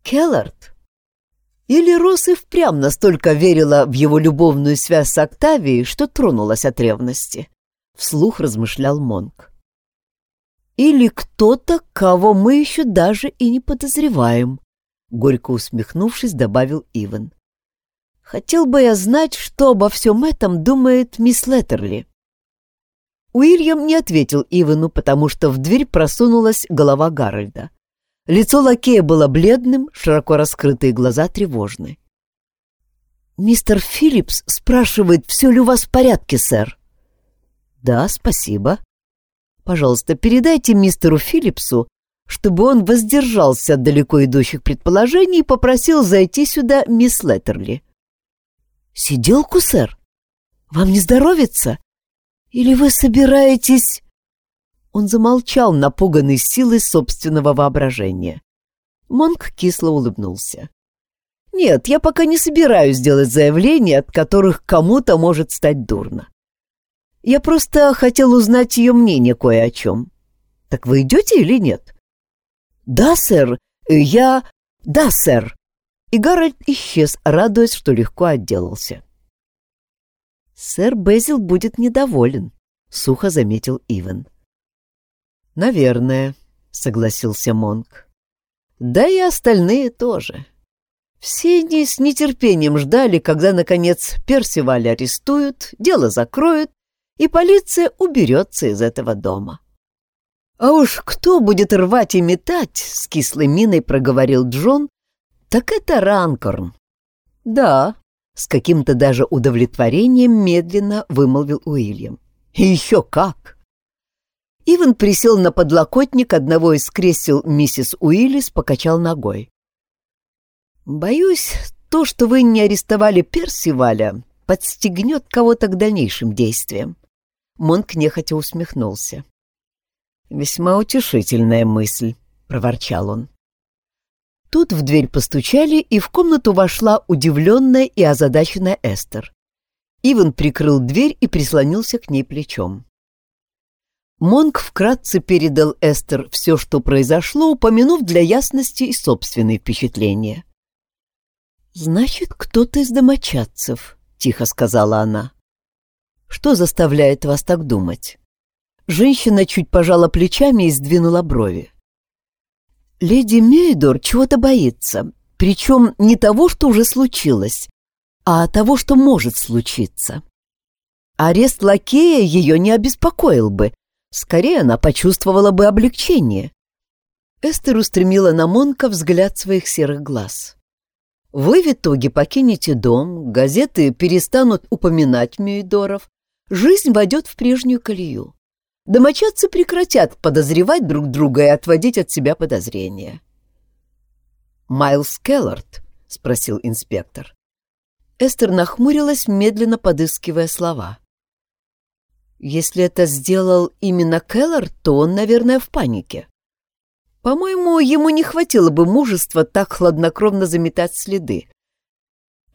«Келлард?» Или Росс и впрямь настолько верила в его любовную связь с Октавией, что тронулась от ревности? Вслух размышлял Монк. «Или кто-то, кого мы еще даже и не подозреваем», — горько усмехнувшись, добавил Иван. Хотел бы я знать, что обо всем этом думает мисс Леттерли. Уильям не ответил Ивану, потому что в дверь просунулась голова Гарольда. Лицо лакея было бледным, широко раскрытые глаза тревожны. «Мистер Филлипс спрашивает, все ли у вас в порядке, сэр?» «Да, спасибо. Пожалуйста, передайте мистеру Филлипсу, чтобы он воздержался от далеко идущих предположений и попросил зайти сюда мисс Леттерли». «Сиделку, сэр? Вам не здоровится? Или вы собираетесь...» Он замолчал, напуганный силой собственного воображения. Монк кисло улыбнулся. «Нет, я пока не собираюсь делать заявления, от которых кому-то может стать дурно. Я просто хотел узнать ее мнение кое о чем. Так вы идете или нет?» «Да, сэр, я... Да, сэр!» и Гарольд исчез, радуясь, что легко отделался. «Сэр Безил будет недоволен», — сухо заметил Иван. «Наверное», — согласился Монк. «Да и остальные тоже. Все они с нетерпением ждали, когда, наконец, Персиваля арестуют, дело закроют, и полиция уберется из этого дома». «А уж кто будет рвать и метать?» — с кислой миной проговорил Джон, «Так это Ранкорн». «Да», — с каким-то даже удовлетворением медленно вымолвил Уильям. «И еще как!» Иван присел на подлокотник одного из кресел миссис Уиллис, покачал ногой. «Боюсь, то, что вы не арестовали Персиваля, подстегнет кого-то к дальнейшим действиям». Монк нехотя усмехнулся. «Весьма утешительная мысль», — проворчал он. Тут в дверь постучали, и в комнату вошла удивленная и озадаченная Эстер. Иван прикрыл дверь и прислонился к ней плечом. Монк вкратце передал Эстер все, что произошло, упомянув для ясности и собственные впечатления. «Значит, кто-то из домочадцев», — тихо сказала она. «Что заставляет вас так думать?» Женщина чуть пожала плечами и сдвинула брови. Леди Мейдор чего-то боится, причем не того, что уже случилось, а того, что может случиться. Арест лакея ее не обеспокоил бы, скорее она почувствовала бы облегчение. Эстер устремила на Монка взгляд своих серых глаз. Вы в итоге покинете дом, газеты перестанут упоминать Мейдоров, жизнь войдет в прежнюю колею домочадцы прекратят подозревать друг друга и отводить от себя подозрения. «Майлз Келлард?» — спросил инспектор. Эстер нахмурилась, медленно подыскивая слова. «Если это сделал именно Келлард, то он, наверное, в панике. По-моему, ему не хватило бы мужества так хладнокровно заметать следы.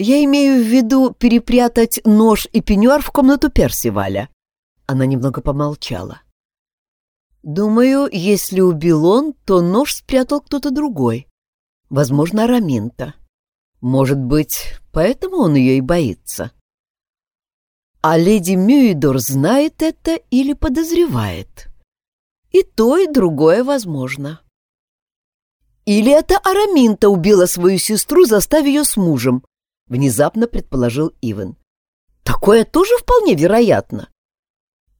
Я имею в виду перепрятать нож и пеньюар в комнату Персиваля. Она немного помолчала. «Думаю, если убил он, то нож спрятал кто-то другой. Возможно, Раминта. Может быть, поэтому он ее и боится. А леди Мюидор знает это или подозревает. И то, и другое возможно. Или это Араминта убила свою сестру, заставив ее с мужем, внезапно предположил Иван. Такое тоже вполне вероятно.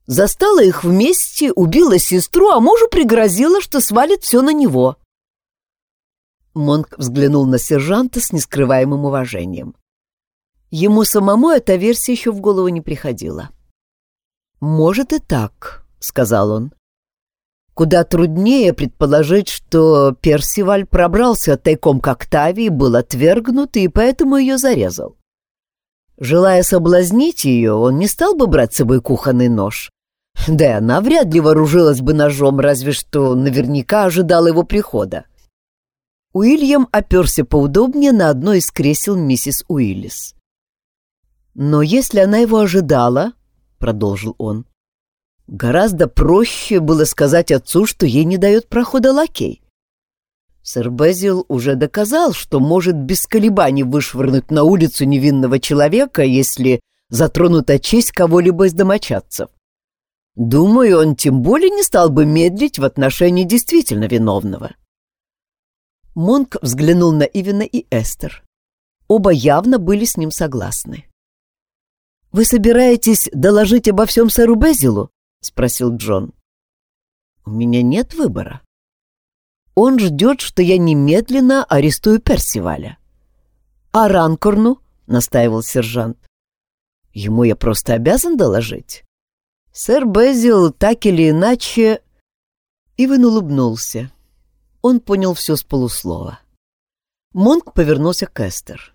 Застала их вместе, убила сестру, а мужу пригрозила, что свалит все на него. Монк взглянул на сержанта с нескрываемым уважением. Ему самому эта версия еще в голову не приходила. «Может и так», — сказал он. Куда труднее предположить, что Персиваль пробрался тайком к Октавии, был отвергнут и поэтому ее зарезал. Желая соблазнить ее, он не стал бы брать с собой кухонный нож. Да и она вряд ли вооружилась бы ножом, разве что наверняка ожидала его прихода. Уильям оперся поудобнее на одно из кресел миссис Уиллис. «Но если она его ожидала, — продолжил он, — гораздо проще было сказать отцу, что ей не дает прохода лакей. Сэр Безил уже доказал, что может без колебаний вышвырнуть на улицу невинного человека, если затронута честь кого-либо из домочадцев. Думаю, он тем более не стал бы медлить в отношении действительно виновного. Монк взглянул на Ивина и Эстер. Оба явно были с ним согласны. «Вы собираетесь доложить обо всем сэру Безилу?» — спросил Джон. «У меня нет выбора. Он ждет, что я немедленно арестую Персиваля. А Ранкорну, — настаивал сержант, — ему я просто обязан доложить. Сэр Безил так или иначе... Иван улыбнулся. Он понял все с полуслова. Монк повернулся к Эстер.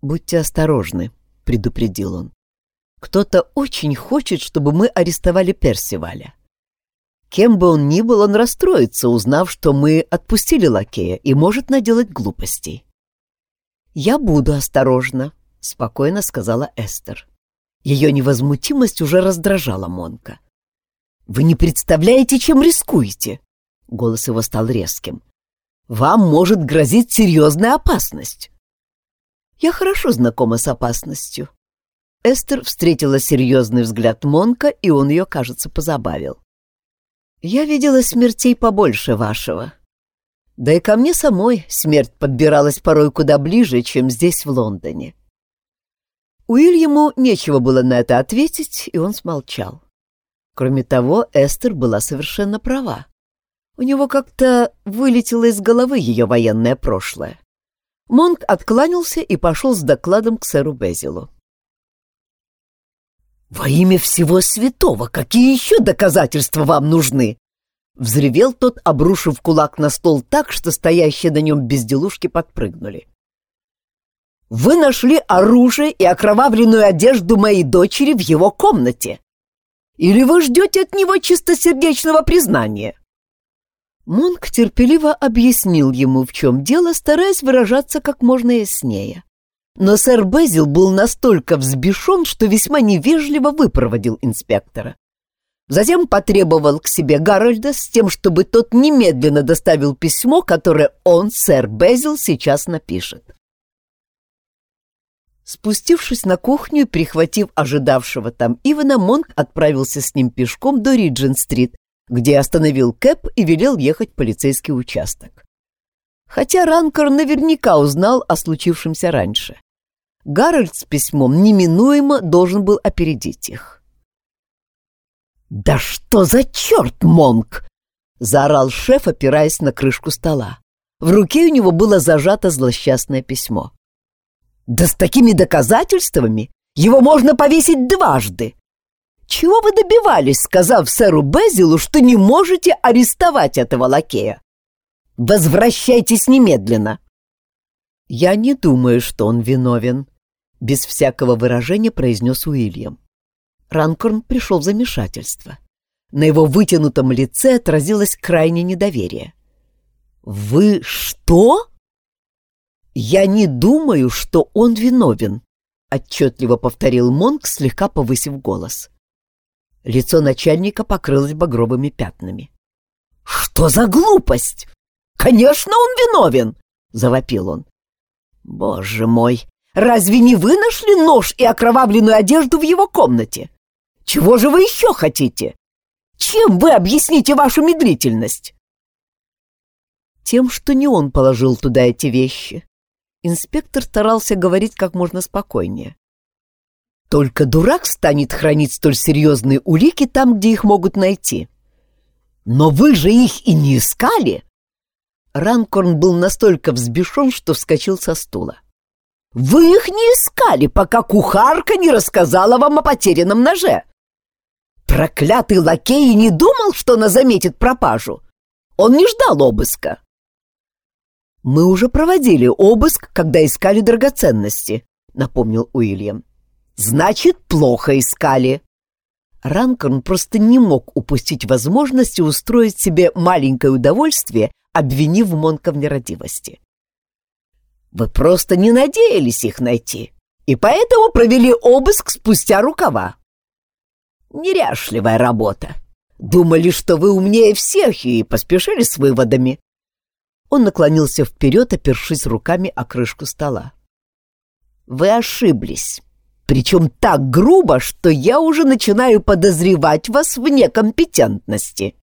«Будьте осторожны», — предупредил он. «Кто-то очень хочет, чтобы мы арестовали Персиваля. Кем бы он ни был, он расстроится, узнав, что мы отпустили лакея и может наделать глупостей. «Я буду осторожна», — спокойно сказала Эстер. Ее невозмутимость уже раздражала Монка. «Вы не представляете, чем рискуете!» Голос его стал резким. «Вам может грозить серьезная опасность!» «Я хорошо знакома с опасностью». Эстер встретила серьезный взгляд Монка, и он ее, кажется, позабавил. Я видела смертей побольше вашего. Да и ко мне самой смерть подбиралась порой куда ближе, чем здесь, в Лондоне. Уильяму нечего было на это ответить, и он смолчал. Кроме того, Эстер была совершенно права. У него как-то вылетело из головы ее военное прошлое. Монк откланялся и пошел с докладом к сэру Безилу. «Во имя всего святого, какие еще доказательства вам нужны?» Взревел тот, обрушив кулак на стол так, что стоящие на нем безделушки подпрыгнули. «Вы нашли оружие и окровавленную одежду моей дочери в его комнате. Или вы ждете от него чистосердечного признания?» Монк терпеливо объяснил ему, в чем дело, стараясь выражаться как можно яснее. Но сэр Безил был настолько взбешен, что весьма невежливо выпроводил инспектора. Затем потребовал к себе Гарольда с тем, чтобы тот немедленно доставил письмо, которое он, сэр Безил, сейчас напишет. Спустившись на кухню и прихватив ожидавшего там Ивана, Монк отправился с ним пешком до Риджин-стрит, где остановил Кэп и велел ехать в полицейский участок. Хотя Ранкер наверняка узнал о случившемся раньше. Гарольд с письмом неминуемо должен был опередить их. «Да что за черт, Монк!» — заорал шеф, опираясь на крышку стола. В руке у него было зажато злосчастное письмо. «Да с такими доказательствами его можно повесить дважды! Чего вы добивались, сказав сэру Безилу, что не можете арестовать этого лакея? Возвращайтесь немедленно!» «Я не думаю, что он виновен», — без всякого выражения произнес Уильям. Ранкорн пришел в замешательство. На его вытянутом лице отразилось крайнее недоверие. «Вы что?» «Я не думаю, что он виновен», — отчетливо повторил Монк, слегка повысив голос. Лицо начальника покрылось багровыми пятнами. «Что за глупость? Конечно, он виновен!» — завопил он. «Боже мой! Разве не вы нашли нож и окровавленную одежду в его комнате? Чего же вы еще хотите? Чем вы объясните вашу медлительность? Тем, что не он положил туда эти вещи. Инспектор старался говорить как можно спокойнее. Только дурак станет хранить столь серьезные улики там, где их могут найти. Но вы же их и не искали. Ранкорн был настолько взбешен, что вскочил со стула. Вы их не искали, пока кухарка не рассказала вам о потерянном ноже. Проклятый лакей не думал, что она заметит пропажу. Он не ждал обыска. Мы уже проводили обыск, когда искали драгоценности, напомнил Уильям. Значит, плохо искали. Ранкорн просто не мог упустить возможности устроить себе маленькое удовольствие, обвинив Монка в нерадивости. Вы просто не надеялись их найти, и поэтому провели обыск спустя рукава. Неряшливая работа. Думали, что вы умнее всех, и поспешили с выводами. Он наклонился вперед, опершись руками о крышку стола. Вы ошиблись. Причем так грубо, что я уже начинаю подозревать вас в некомпетентности.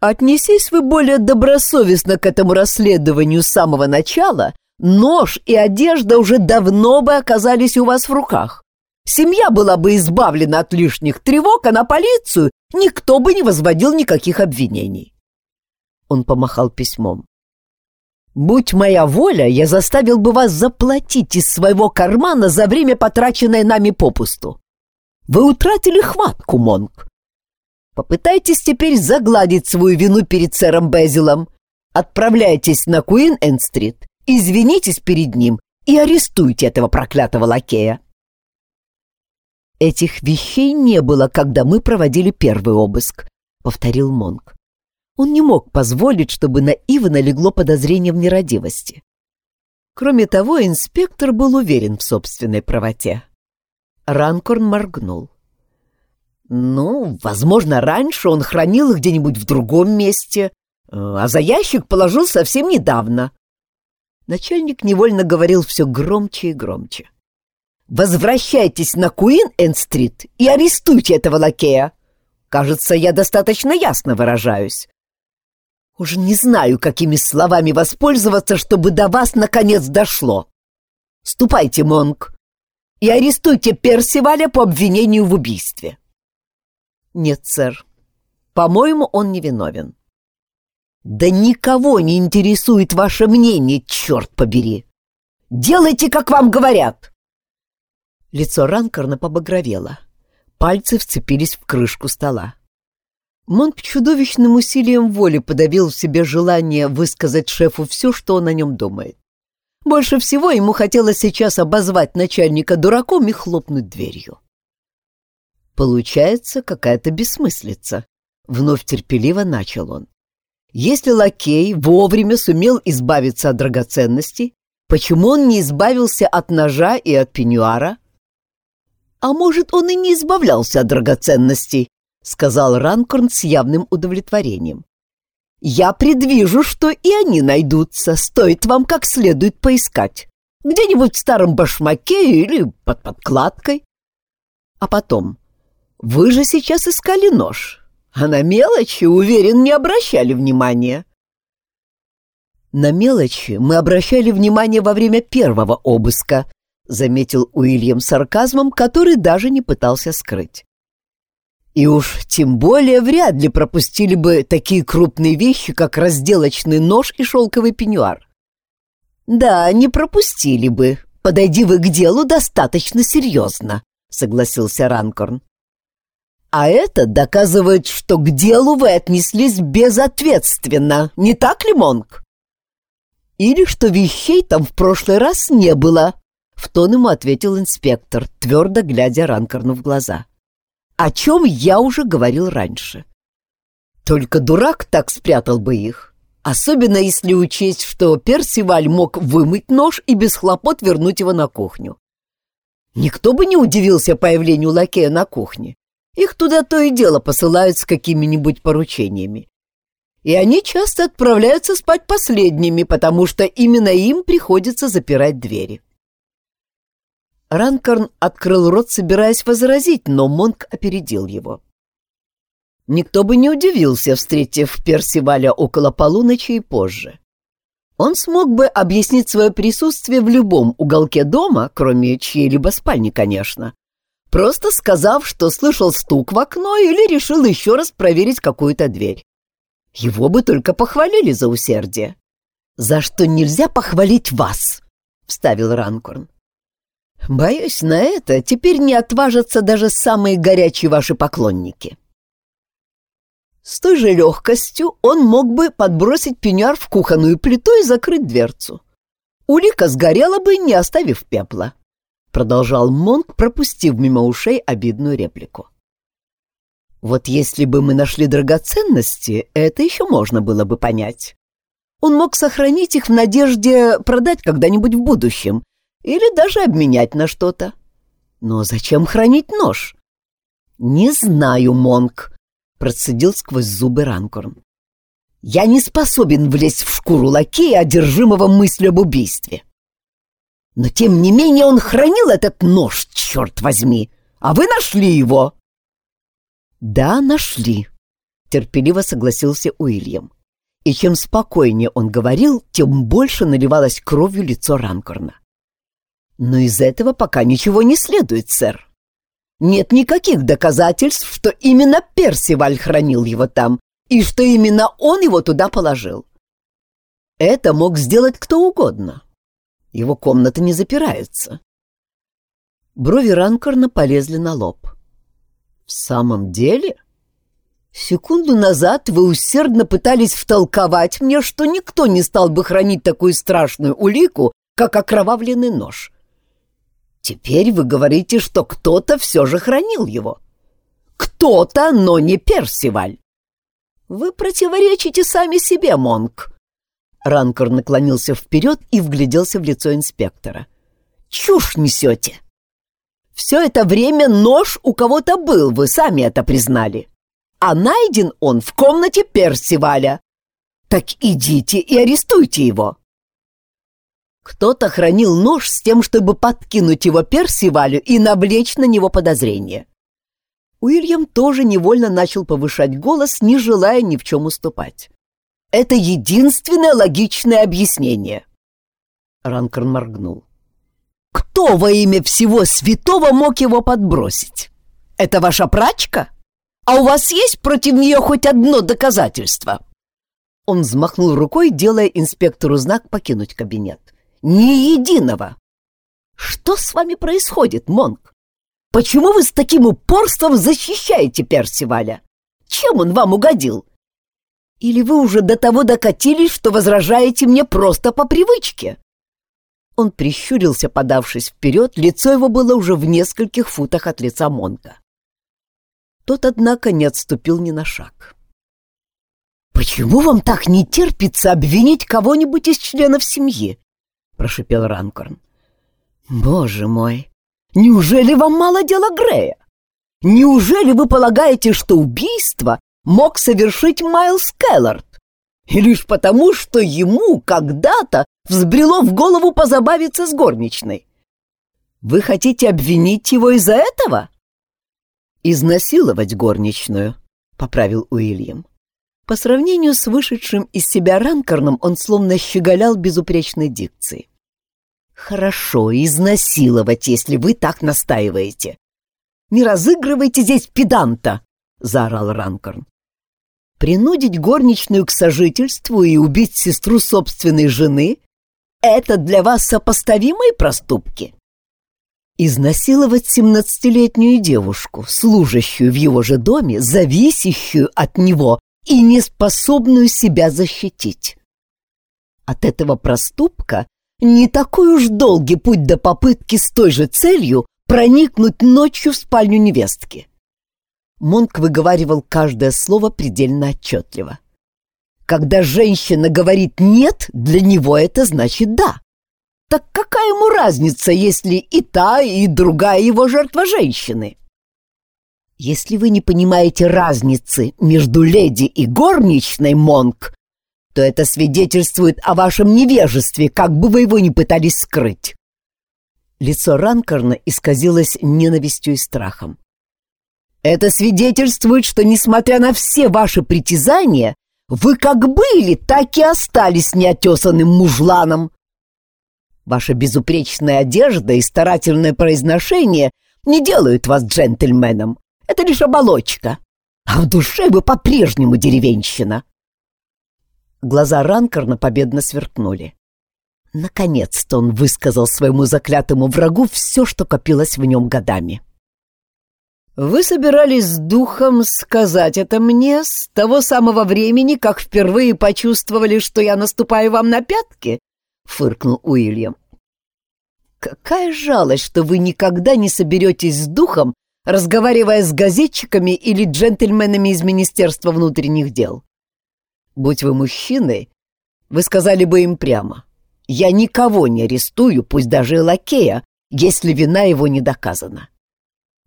Отнесись вы более добросовестно к этому расследованию с самого начала, нож и одежда уже давно бы оказались у вас в руках. Семья была бы избавлена от лишних тревог, а на полицию никто бы не возводил никаких обвинений. Он помахал письмом. «Будь моя воля, я заставил бы вас заплатить из своего кармана за время, потраченное нами попусту. Вы утратили хватку, Монк. Попытайтесь теперь загладить свою вину перед сэром Безилом. Отправляйтесь на Куин-Энд-стрит, извинитесь перед ним и арестуйте этого проклятого лакея. Этих вещей не было, когда мы проводили первый обыск, повторил Монк. Он не мог позволить, чтобы на Ивана легло подозрение в нерадивости. Кроме того, инспектор был уверен в собственной правоте. Ранкорн моргнул. Ну, возможно, раньше он хранил их где-нибудь в другом месте, а за ящик положил совсем недавно. Начальник невольно говорил все громче и громче. «Возвращайтесь на Куин-Энд-стрит и арестуйте этого лакея. Кажется, я достаточно ясно выражаюсь. Уже не знаю, какими словами воспользоваться, чтобы до вас наконец дошло. Ступайте, Монк, и арестуйте Персиваля по обвинению в убийстве». «Нет, сэр. По-моему, он невиновен». «Да никого не интересует ваше мнение, черт побери! Делайте, как вам говорят!» Лицо Ранкорна побагровело. Пальцы вцепились в крышку стола. Монк чудовищным усилием воли подавил в себе желание высказать шефу все, что он о нем думает. Больше всего ему хотелось сейчас обозвать начальника дураком и хлопнуть дверью. Получается какая-то бессмыслица. Вновь терпеливо начал он. Если лакей вовремя сумел избавиться от драгоценностей, почему он не избавился от ножа и от пеньюара? А может, он и не избавлялся от драгоценностей, сказал Ранкорн с явным удовлетворением. Я предвижу, что и они найдутся, стоит вам как следует поискать. Где-нибудь в старом башмаке или под подкладкой. А потом, вы же сейчас искали нож, а на мелочи, уверен, не обращали внимания. На мелочи мы обращали внимание во время первого обыска, заметил Уильям сарказмом, который даже не пытался скрыть. И уж тем более вряд ли пропустили бы такие крупные вещи, как разделочный нож и шелковый пеньюар. Да, не пропустили бы. Подойди вы к делу достаточно серьезно, согласился Ранкорн. А это доказывает, что к делу вы отнеслись безответственно, не так ли, Монк? Или что вещей там в прошлый раз не было, в тон ему ответил инспектор, твердо глядя Ранкорну в глаза. О чем я уже говорил раньше. Только дурак так спрятал бы их, особенно если учесть, что Персиваль мог вымыть нож и без хлопот вернуть его на кухню. Никто бы не удивился появлению лакея на кухне. Их туда то и дело посылают с какими-нибудь поручениями. И они часто отправляются спать последними, потому что именно им приходится запирать двери. Ранкорн открыл рот, собираясь возразить, но Монк опередил его. Никто бы не удивился, встретив Персиваля около полуночи и позже. Он смог бы объяснить свое присутствие в любом уголке дома, кроме чьей-либо спальни, конечно, просто сказав, что слышал стук в окно или решил еще раз проверить какую-то дверь. Его бы только похвалили за усердие. «За что нельзя похвалить вас?» — вставил Ранкорн. «Боюсь, на это теперь не отважатся даже самые горячие ваши поклонники». С той же легкостью он мог бы подбросить пеньюар в кухонную плиту и закрыть дверцу. Улика сгорела бы, не оставив пепла. Продолжал Монк, пропустив мимо ушей обидную реплику. Вот если бы мы нашли драгоценности, это еще можно было бы понять. Он мог сохранить их в надежде продать когда-нибудь в будущем или даже обменять на что-то. Но зачем хранить нож? Не знаю, Монк, процедил сквозь зубы Ранкорн. «Я не способен влезть в шкуру лакея, одержимого мыслью об убийстве. Но тем не менее он хранил этот нож, черт возьми, а вы нашли его!» «Да, нашли», — терпеливо согласился Уильям. И чем спокойнее он говорил, тем больше наливалось кровью лицо Ранкорна. «Но из этого пока ничего не следует, сэр нет никаких доказательств, что именно Персиваль хранил его там и что именно он его туда положил. Это мог сделать кто угодно. Его комната не запирается. Брови Ранкорна полезли на лоб. «В самом деле?» «Секунду назад вы усердно пытались втолковать мне, что никто не стал бы хранить такую страшную улику, как окровавленный нож. Теперь вы говорите, что кто-то все же хранил его. Кто-то, но не Персиваль. Вы противоречите сами себе, Монк. Ранкор наклонился вперед и вгляделся в лицо инспектора. Чушь несете. Все это время нож у кого-то был, вы сами это признали. А найден он в комнате Персиваля. Так идите и арестуйте его. Кто-то хранил нож с тем, чтобы подкинуть его Персивалю и навлечь на него подозрение. Уильям тоже невольно начал повышать голос, не желая ни в чем уступать. «Это единственное логичное объяснение!» Ранкер моргнул. «Кто во имя всего святого мог его подбросить? Это ваша прачка? А у вас есть против нее хоть одно доказательство?» Он взмахнул рукой, делая инспектору знак покинуть кабинет. Ни единого! Что с вами происходит, Монк? Почему вы с таким упорством защищаете Персиваля? Чем он вам угодил? Или вы уже до того докатились, что возражаете мне просто по привычке?» Он прищурился, подавшись вперед, лицо его было уже в нескольких футах от лица Монка. Тот, однако, не отступил ни на шаг. «Почему вам так не терпится обвинить кого-нибудь из членов семьи?» прошипел Ранкорн. «Боже мой! Неужели вам мало дела Грея? Неужели вы полагаете, что убийство мог совершить Майлз Келлард? И лишь потому, что ему когда-то взбрело в голову позабавиться с горничной? Вы хотите обвинить его из-за этого?» «Изнасиловать горничную», — поправил Уильям. По сравнению с вышедшим из себя Ранкорном он словно щеголял безупречной дикцией. «Хорошо, изнасиловать, если вы так настаиваете. Не разыгрывайте здесь педанта!» — заорал Ранкорн. «Принудить горничную к сожительству и убить сестру собственной жены — это для вас сопоставимые проступки?» Изнасиловать семнадцатилетнюю девушку, служащую в его же доме, зависящую от него и неспособную себя защитить. От этого проступка не такой уж долгий путь до попытки с той же целью проникнуть ночью в спальню невестки. Монк выговаривал каждое слово предельно отчетливо. Когда женщина говорит «нет», для него это значит «да». Так какая ему разница, если и та, и другая его жертва женщины? Если вы не понимаете разницы между леди и горничной, Монк, то это свидетельствует о вашем невежестве, как бы вы его ни пытались скрыть. Лицо Ранкорна исказилось ненавистью и страхом. Это свидетельствует, что, несмотря на все ваши притязания, вы как были, так и остались неотесанным мужланом. Ваша безупречная одежда и старательное произношение не делают вас джентльменом. Это лишь оболочка. А в душе вы по-прежнему деревенщина. Глаза Ранкорна победно сверкнули. Наконец-то он высказал своему заклятому врагу все, что копилось в нем годами. «Вы собирались с духом сказать это мне с того самого времени, как впервые почувствовали, что я наступаю вам на пятки?» — фыркнул Уильям. «Какая жалость, что вы никогда не соберетесь с духом, разговаривая с газетчиками или джентльменами из Министерства внутренних дел. Будь вы мужчиной, вы сказали бы им прямо. Я никого не арестую, пусть даже и лакея, если вина его не доказана.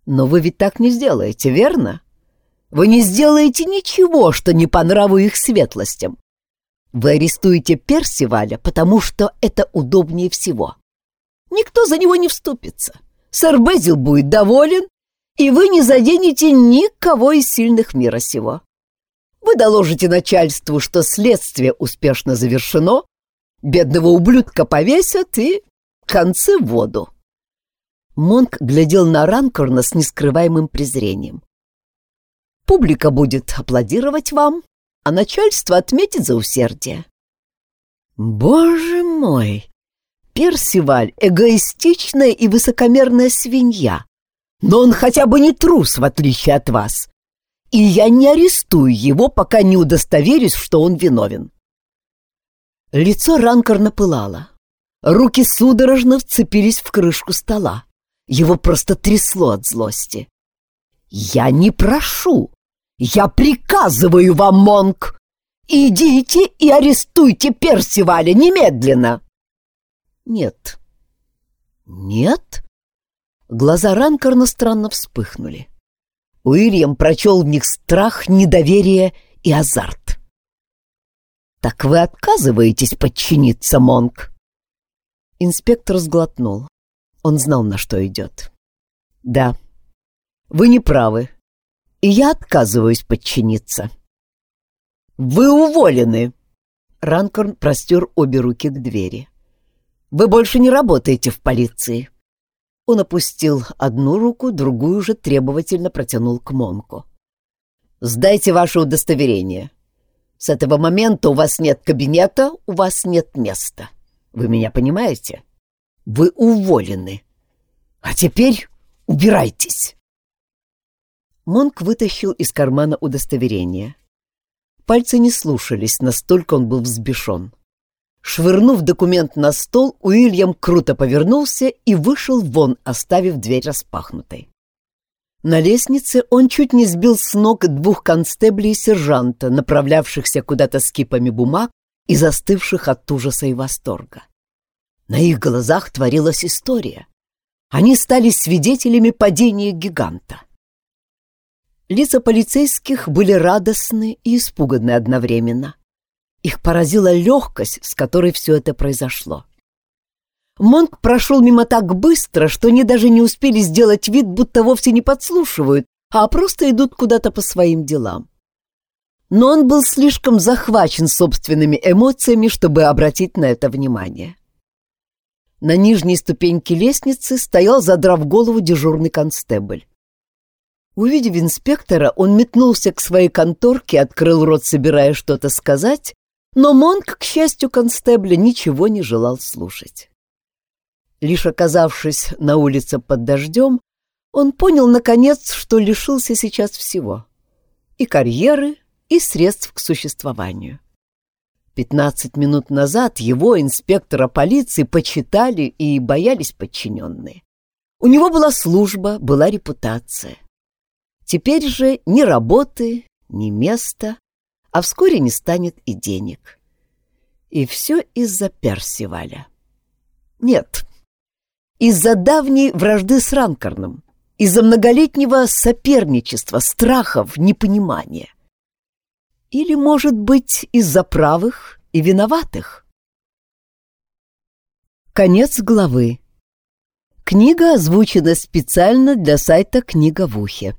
Но вы ведь так не сделаете, верно? Вы не сделаете ничего, что не по нраву их светлостям. Вы арестуете Персиваля, потому что это удобнее всего. Никто за него не вступится. Сэр Безил будет доволен, и вы не заденете никого из сильных мира сего. Вы доложите начальству, что следствие успешно завершено, Бедного ублюдка повесят и концы в воду. Монк глядел на Ранкорна с нескрываемым презрением. Публика будет аплодировать вам, а начальство отметит за усердие. Боже мой! Персиваль — эгоистичная и высокомерная свинья, но он хотя бы не трус, в отличие от вас. И я не арестую его, пока не удостоверюсь, что он виновен. Лицо Ранкорна пылало. Руки судорожно вцепились в крышку стола. Его просто трясло от злости. «Я не прошу! Я приказываю вам, Монк! Идите и арестуйте Персиваля немедленно!» «Нет». «Нет?» Глаза Ранкорна странно вспыхнули. Уильям прочел в них страх, недоверие и азарт. «Так вы отказываетесь подчиниться, Монк?» Инспектор сглотнул. Он знал, на что идет. «Да, вы не правы, и я отказываюсь подчиниться». «Вы уволены!» Ранкорн простер обе руки к двери. «Вы больше не работаете в полиции». Он опустил одну руку, другую же требовательно протянул к Монку. «Сдайте ваше удостоверение. С этого момента у вас нет кабинета, у вас нет места. Вы меня понимаете? Вы уволены. А теперь убирайтесь. Монк вытащил из кармана удостоверение. Пальцы не слушались, настолько он был взбешен. Швырнув документ на стол, Уильям круто повернулся и вышел вон, оставив дверь распахнутой. На лестнице он чуть не сбил с ног двух констеблей и сержанта, направлявшихся куда-то с кипами бумаг и застывших от ужаса и восторга. На их глазах творилась история. Они стали свидетелями падения гиганта. Лица полицейских были радостны и испуганы одновременно. Их поразила легкость, с которой все это произошло. Монк прошел мимо так быстро, что они даже не успели сделать вид, будто вовсе не подслушивают, а просто идут куда-то по своим делам. Но он был слишком захвачен собственными эмоциями, чтобы обратить на это внимание. На нижней ступеньке лестницы стоял, задрав голову, дежурный констебль. Увидев инспектора, он метнулся к своей конторке, открыл рот, собирая что-то сказать, но Монк, к счастью констебля, ничего не желал слушать. Лишь оказавшись на улице под дождем, он понял, наконец, что лишился сейчас всего — и карьеры, и средств к существованию. Пятнадцать минут назад его, инспектора полиции, почитали и боялись подчиненные. У него была служба, была репутация. Теперь же ни работы, ни места, а вскоре не станет и денег. И все из-за Персиваля. Нет, из-за давней вражды с Ранкорном, из-за многолетнего соперничества, страхов, непонимания. Или, может быть, из-за правых и виноватых? Конец главы. Книга озвучена специально для сайта «Книга в ухе».